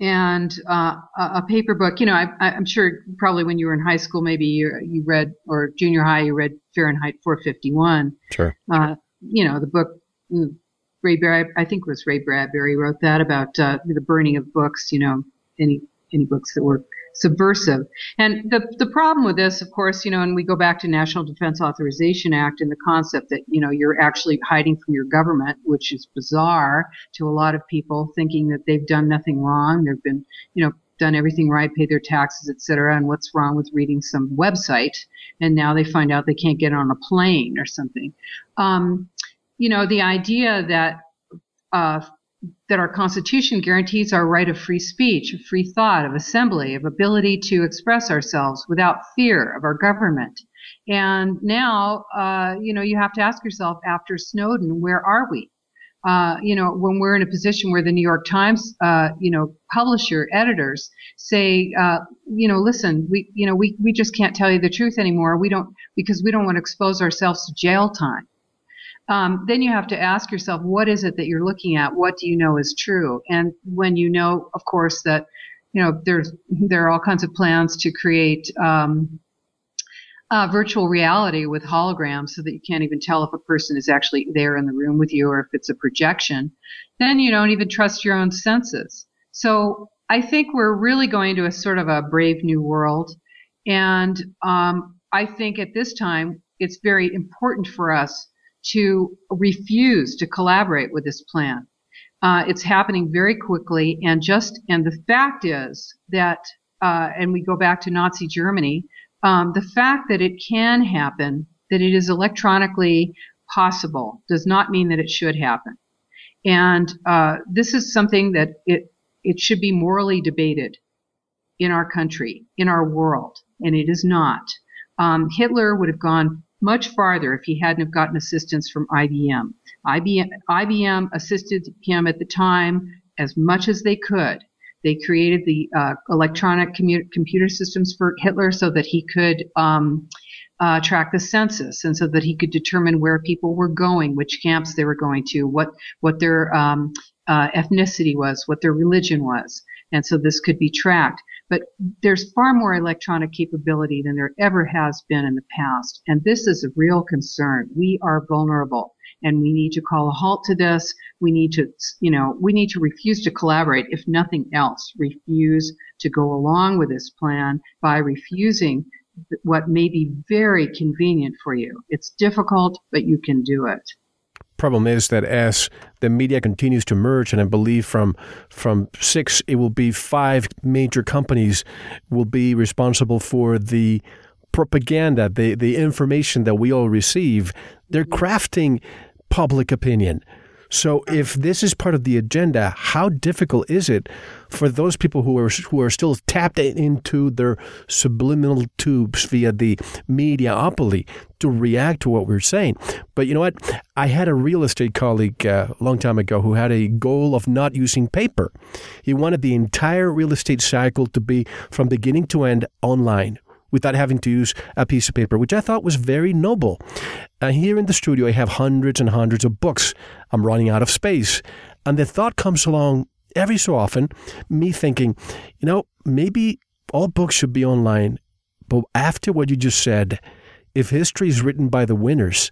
and uh, a paper book. You know, I, am sure probably when you were in high school, maybe you, you read or junior high, you read Fahrenheit 451. Sure. Uh, you know, the book mm, Ray Bradbury, I think it was Ray Bradbury wrote that about uh, the burning of books. You know, any any books that were subversive. And the, the problem with this, of course, you know, and we go back to National Defense Authorization Act and the concept that, you know, you're actually hiding from your government, which is bizarre to a lot of people thinking that they've done nothing wrong. They've been, you know, done everything right, paid their taxes, etc. And what's wrong with reading some website? And now they find out they can't get on a plane or something. Um, you know, the idea that uh, that our Constitution guarantees our right of free speech, of free thought, of assembly, of ability to express ourselves without fear of our government. And now, uh, you know, you have to ask yourself after Snowden, where are we? Uh, you know, when we're in a position where the New York Times, uh, you know, publisher editors say, uh, you know, listen, we, you know, we, we just can't tell you the truth anymore. We don't, because we don't want to expose ourselves to jail time um, then you have to ask yourself, what is it that you're looking at? What do you know is true? And when you know, of course, that you know there's there are all kinds of plans to create um, uh, virtual reality with holograms, so that you can't even tell if a person is actually there in the room with you or if it's a projection. Then you don't even trust your own senses. So I think we're really going to a sort of a brave new world, and um, I think at this time it's very important for us to refuse to collaborate with this plan. Uh, it's happening very quickly, and just and the fact is that, uh, and we go back to Nazi Germany. Um, the fact that it can happen, that it is electronically possible, does not mean that it should happen. And uh, this is something that it it should be morally debated in our country, in our world, and it is not. Um, Hitler would have gone much farther if he hadn't have gotten assistance from IBM. IBM, IBM assisted him at the time as much as they could. They created the uh, electronic commu- computer systems for Hitler so that he could um, uh, track the census and so that he could determine where people were going, which camps they were going to, what what their um, uh, ethnicity was, what their religion was, and so this could be tracked. But there's far more electronic capability than there ever has been in the past. And this is a real concern. We are vulnerable and we need to call a halt to this. We need to, you know, we need to refuse to collaborate. If nothing else, refuse to go along with this plan by refusing what may be very convenient for you. It's difficult, but you can do it problem is that as the media continues to merge, and I believe from from six, it will be five major companies will be responsible for the propaganda, the the information that we all receive. They're crafting public opinion. So if this is part of the agenda, how difficult is it for those people who are who are still tapped into their subliminal tubes via the mediaopoly to react to what we're saying? But you know what? I had a real estate colleague uh, a long time ago who had a goal of not using paper. He wanted the entire real estate cycle to be from beginning to end online without having to use a piece of paper, which I thought was very noble. Uh, here in the studio, I have hundreds and hundreds of books. I'm running out of space. And the thought comes along every so often, me thinking, you know, maybe all books should be online. But after what you just said, if history is written by the winners,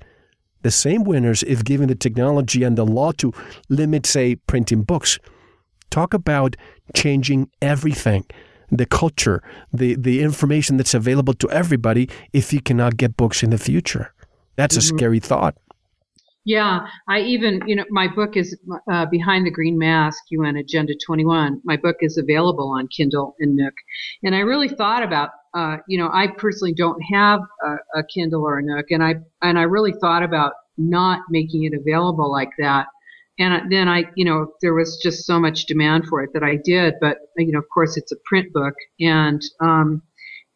the same winners, if given the technology and the law to limit, say, printing books, talk about changing everything the culture, the, the information that's available to everybody if you cannot get books in the future. That's mm-hmm. a scary thought. Yeah, I even, you know, my book is uh, Behind the Green Mask, UN Agenda 21. My book is available on Kindle and Nook. And I really thought about, uh, you know, I personally don't have a, a Kindle or a Nook, and I and I really thought about not making it available like that. And then I, you know, there was just so much demand for it that I did. But you know, of course, it's a print book, and um,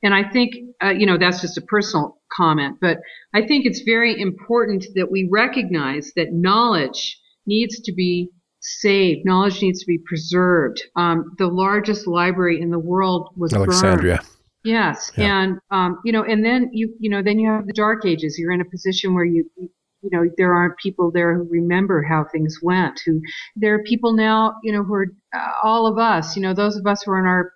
and I think, uh, you know, that's just a personal comment, but I think it's very important that we recognize that knowledge needs to be saved. Knowledge needs to be preserved. Um, the largest library in the world was Alexandria. Burned. Yes, yeah. and um, you know, and then you, you know, then you have the Dark Ages. You're in a position where you, you know, there aren't people there who remember how things went. Who there are people now, you know, who are uh, all of us, you know, those of us who are in our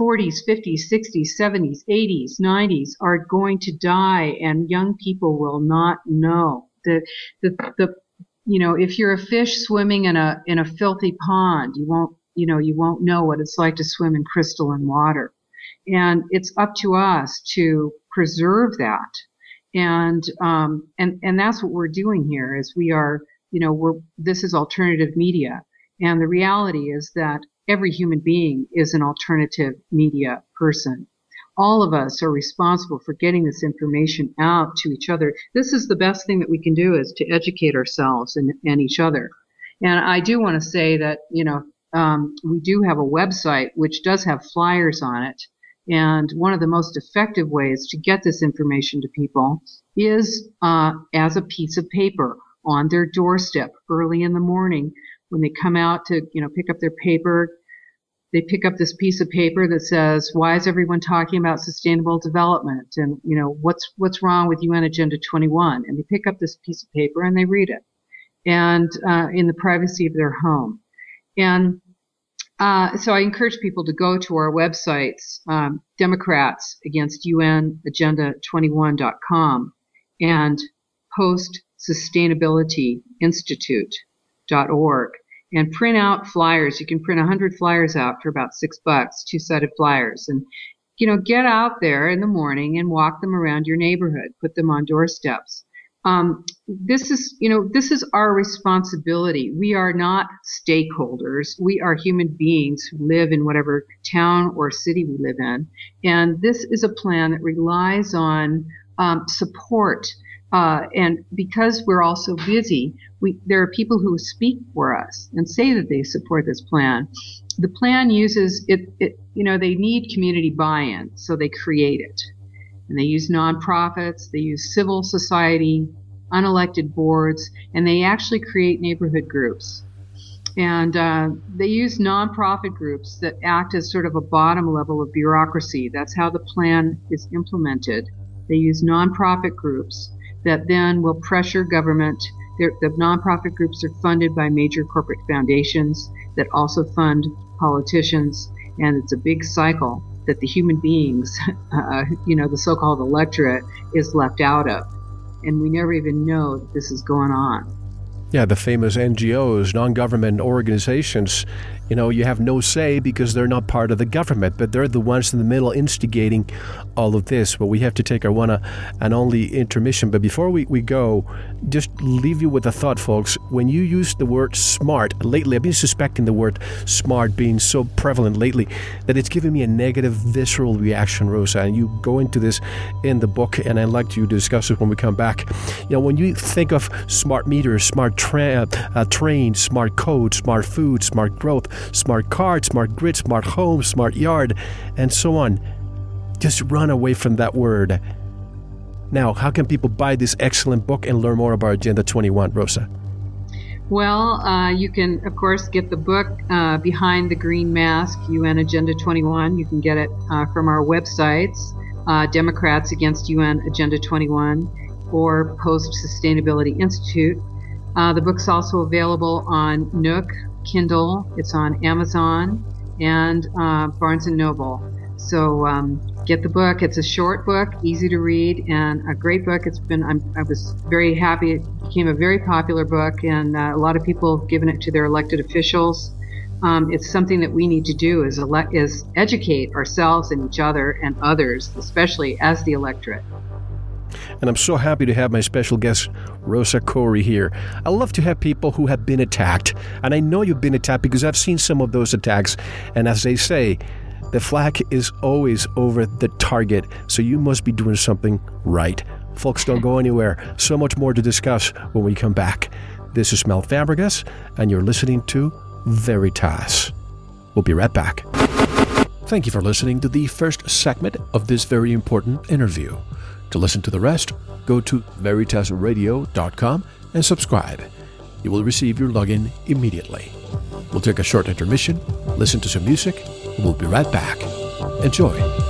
40s, 50s, 60s, 70s, 80s, 90s are going to die and young people will not know. The, the, the, you know, if you're a fish swimming in a, in a filthy pond, you won't, you know, you won't know what it's like to swim in crystalline water. And it's up to us to preserve that. And, um, and, and that's what we're doing here is we are, you know, we're, this is alternative media. And the reality is that every human being is an alternative media person. All of us are responsible for getting this information out to each other. This is the best thing that we can do is to educate ourselves and, and each other. And I do want to say that, you know, um, we do have a website which does have flyers on it. And one of the most effective ways to get this information to people is uh, as a piece of paper on their doorstep early in the morning when they come out to, you know, pick up their paper, they pick up this piece of paper that says, why is everyone talking about sustainable development? And, you know, what's, what's wrong with UN Agenda 21? And they pick up this piece of paper and they read it and, uh, in the privacy of their home. And, uh, so I encourage people to go to our websites, um, Democrats against UN Agenda 21.com and post sustainability institute org and print out flyers. You can print 100 flyers out for about six bucks, two sided flyers. And, you know, get out there in the morning and walk them around your neighborhood, put them on doorsteps. Um, this is, you know, this is our responsibility. We are not stakeholders. We are human beings who live in whatever town or city we live in. And this is a plan that relies on um, support uh, and because we're all so busy, we, there are people who speak for us and say that they support this plan. The plan uses it, it you know, they need community buy-in, so they create it. And they use nonprofits, they use civil society, unelected boards, and they actually create neighborhood groups. And uh, they use nonprofit groups that act as sort of a bottom level of bureaucracy. That's how the plan is implemented. They use nonprofit groups that then will pressure government. They're, the nonprofit groups are funded by major corporate foundations that also fund politicians, and it's a big cycle that the human beings, uh, you know, the so-called electorate, is left out of, and we never even know that this is going on. Yeah, the famous NGOs, non government organizations, you know, you have no say because they're not part of the government, but they're the ones in the middle instigating all of this. But we have to take our one uh, and only intermission. But before we, we go, just leave you with a thought, folks. When you use the word smart lately, I've been suspecting the word smart being so prevalent lately that it's giving me a negative visceral reaction, Rosa. And you go into this in the book, and I'd like to discuss it when we come back. You know, when you think of smart meters, smart tra- uh, trains, smart code, smart food, smart growth, smart card, smart grid, smart home, smart yard, and so on. Just run away from that word. Now, how can people buy this excellent book and learn more about Agenda 21, Rosa? Well, uh, you can, of course, get the book uh, Behind the Green Mask, UN Agenda 21. You can get it uh, from our websites. uh, Democrats Against UN Agenda 21 or Post Sustainability Institute. Uh, the book's also available on Nook, Kindle, it's on Amazon, and uh, Barnes and Noble. So um, get the book. It's a short book, easy to read, and a great book. It's been I'm, i was very happy. It became a very popular book, and uh, a lot of people have given it to their elected officials. Um, it's something that we need to do is, ele- is educate ourselves and each other and others, especially as the electorate. And I'm so happy to have my special guest, Rosa Koire, here. I love to have people who have been attacked. And I know you've been attacked because I've seen some of those attacks. And as they say, the flak is always over the target, so you must be doing something right. Folks, don't go anywhere. So much more to discuss when we come back. This is Mel Fabregas, and you're listening to Veritas. We'll be right back. Thank you for listening to the first segment of this very important interview. To listen to the rest, go to veritasradio.com and subscribe. You will receive your login immediately. We'll take a short intermission, listen to some music, and we'll be right back. Enjoy.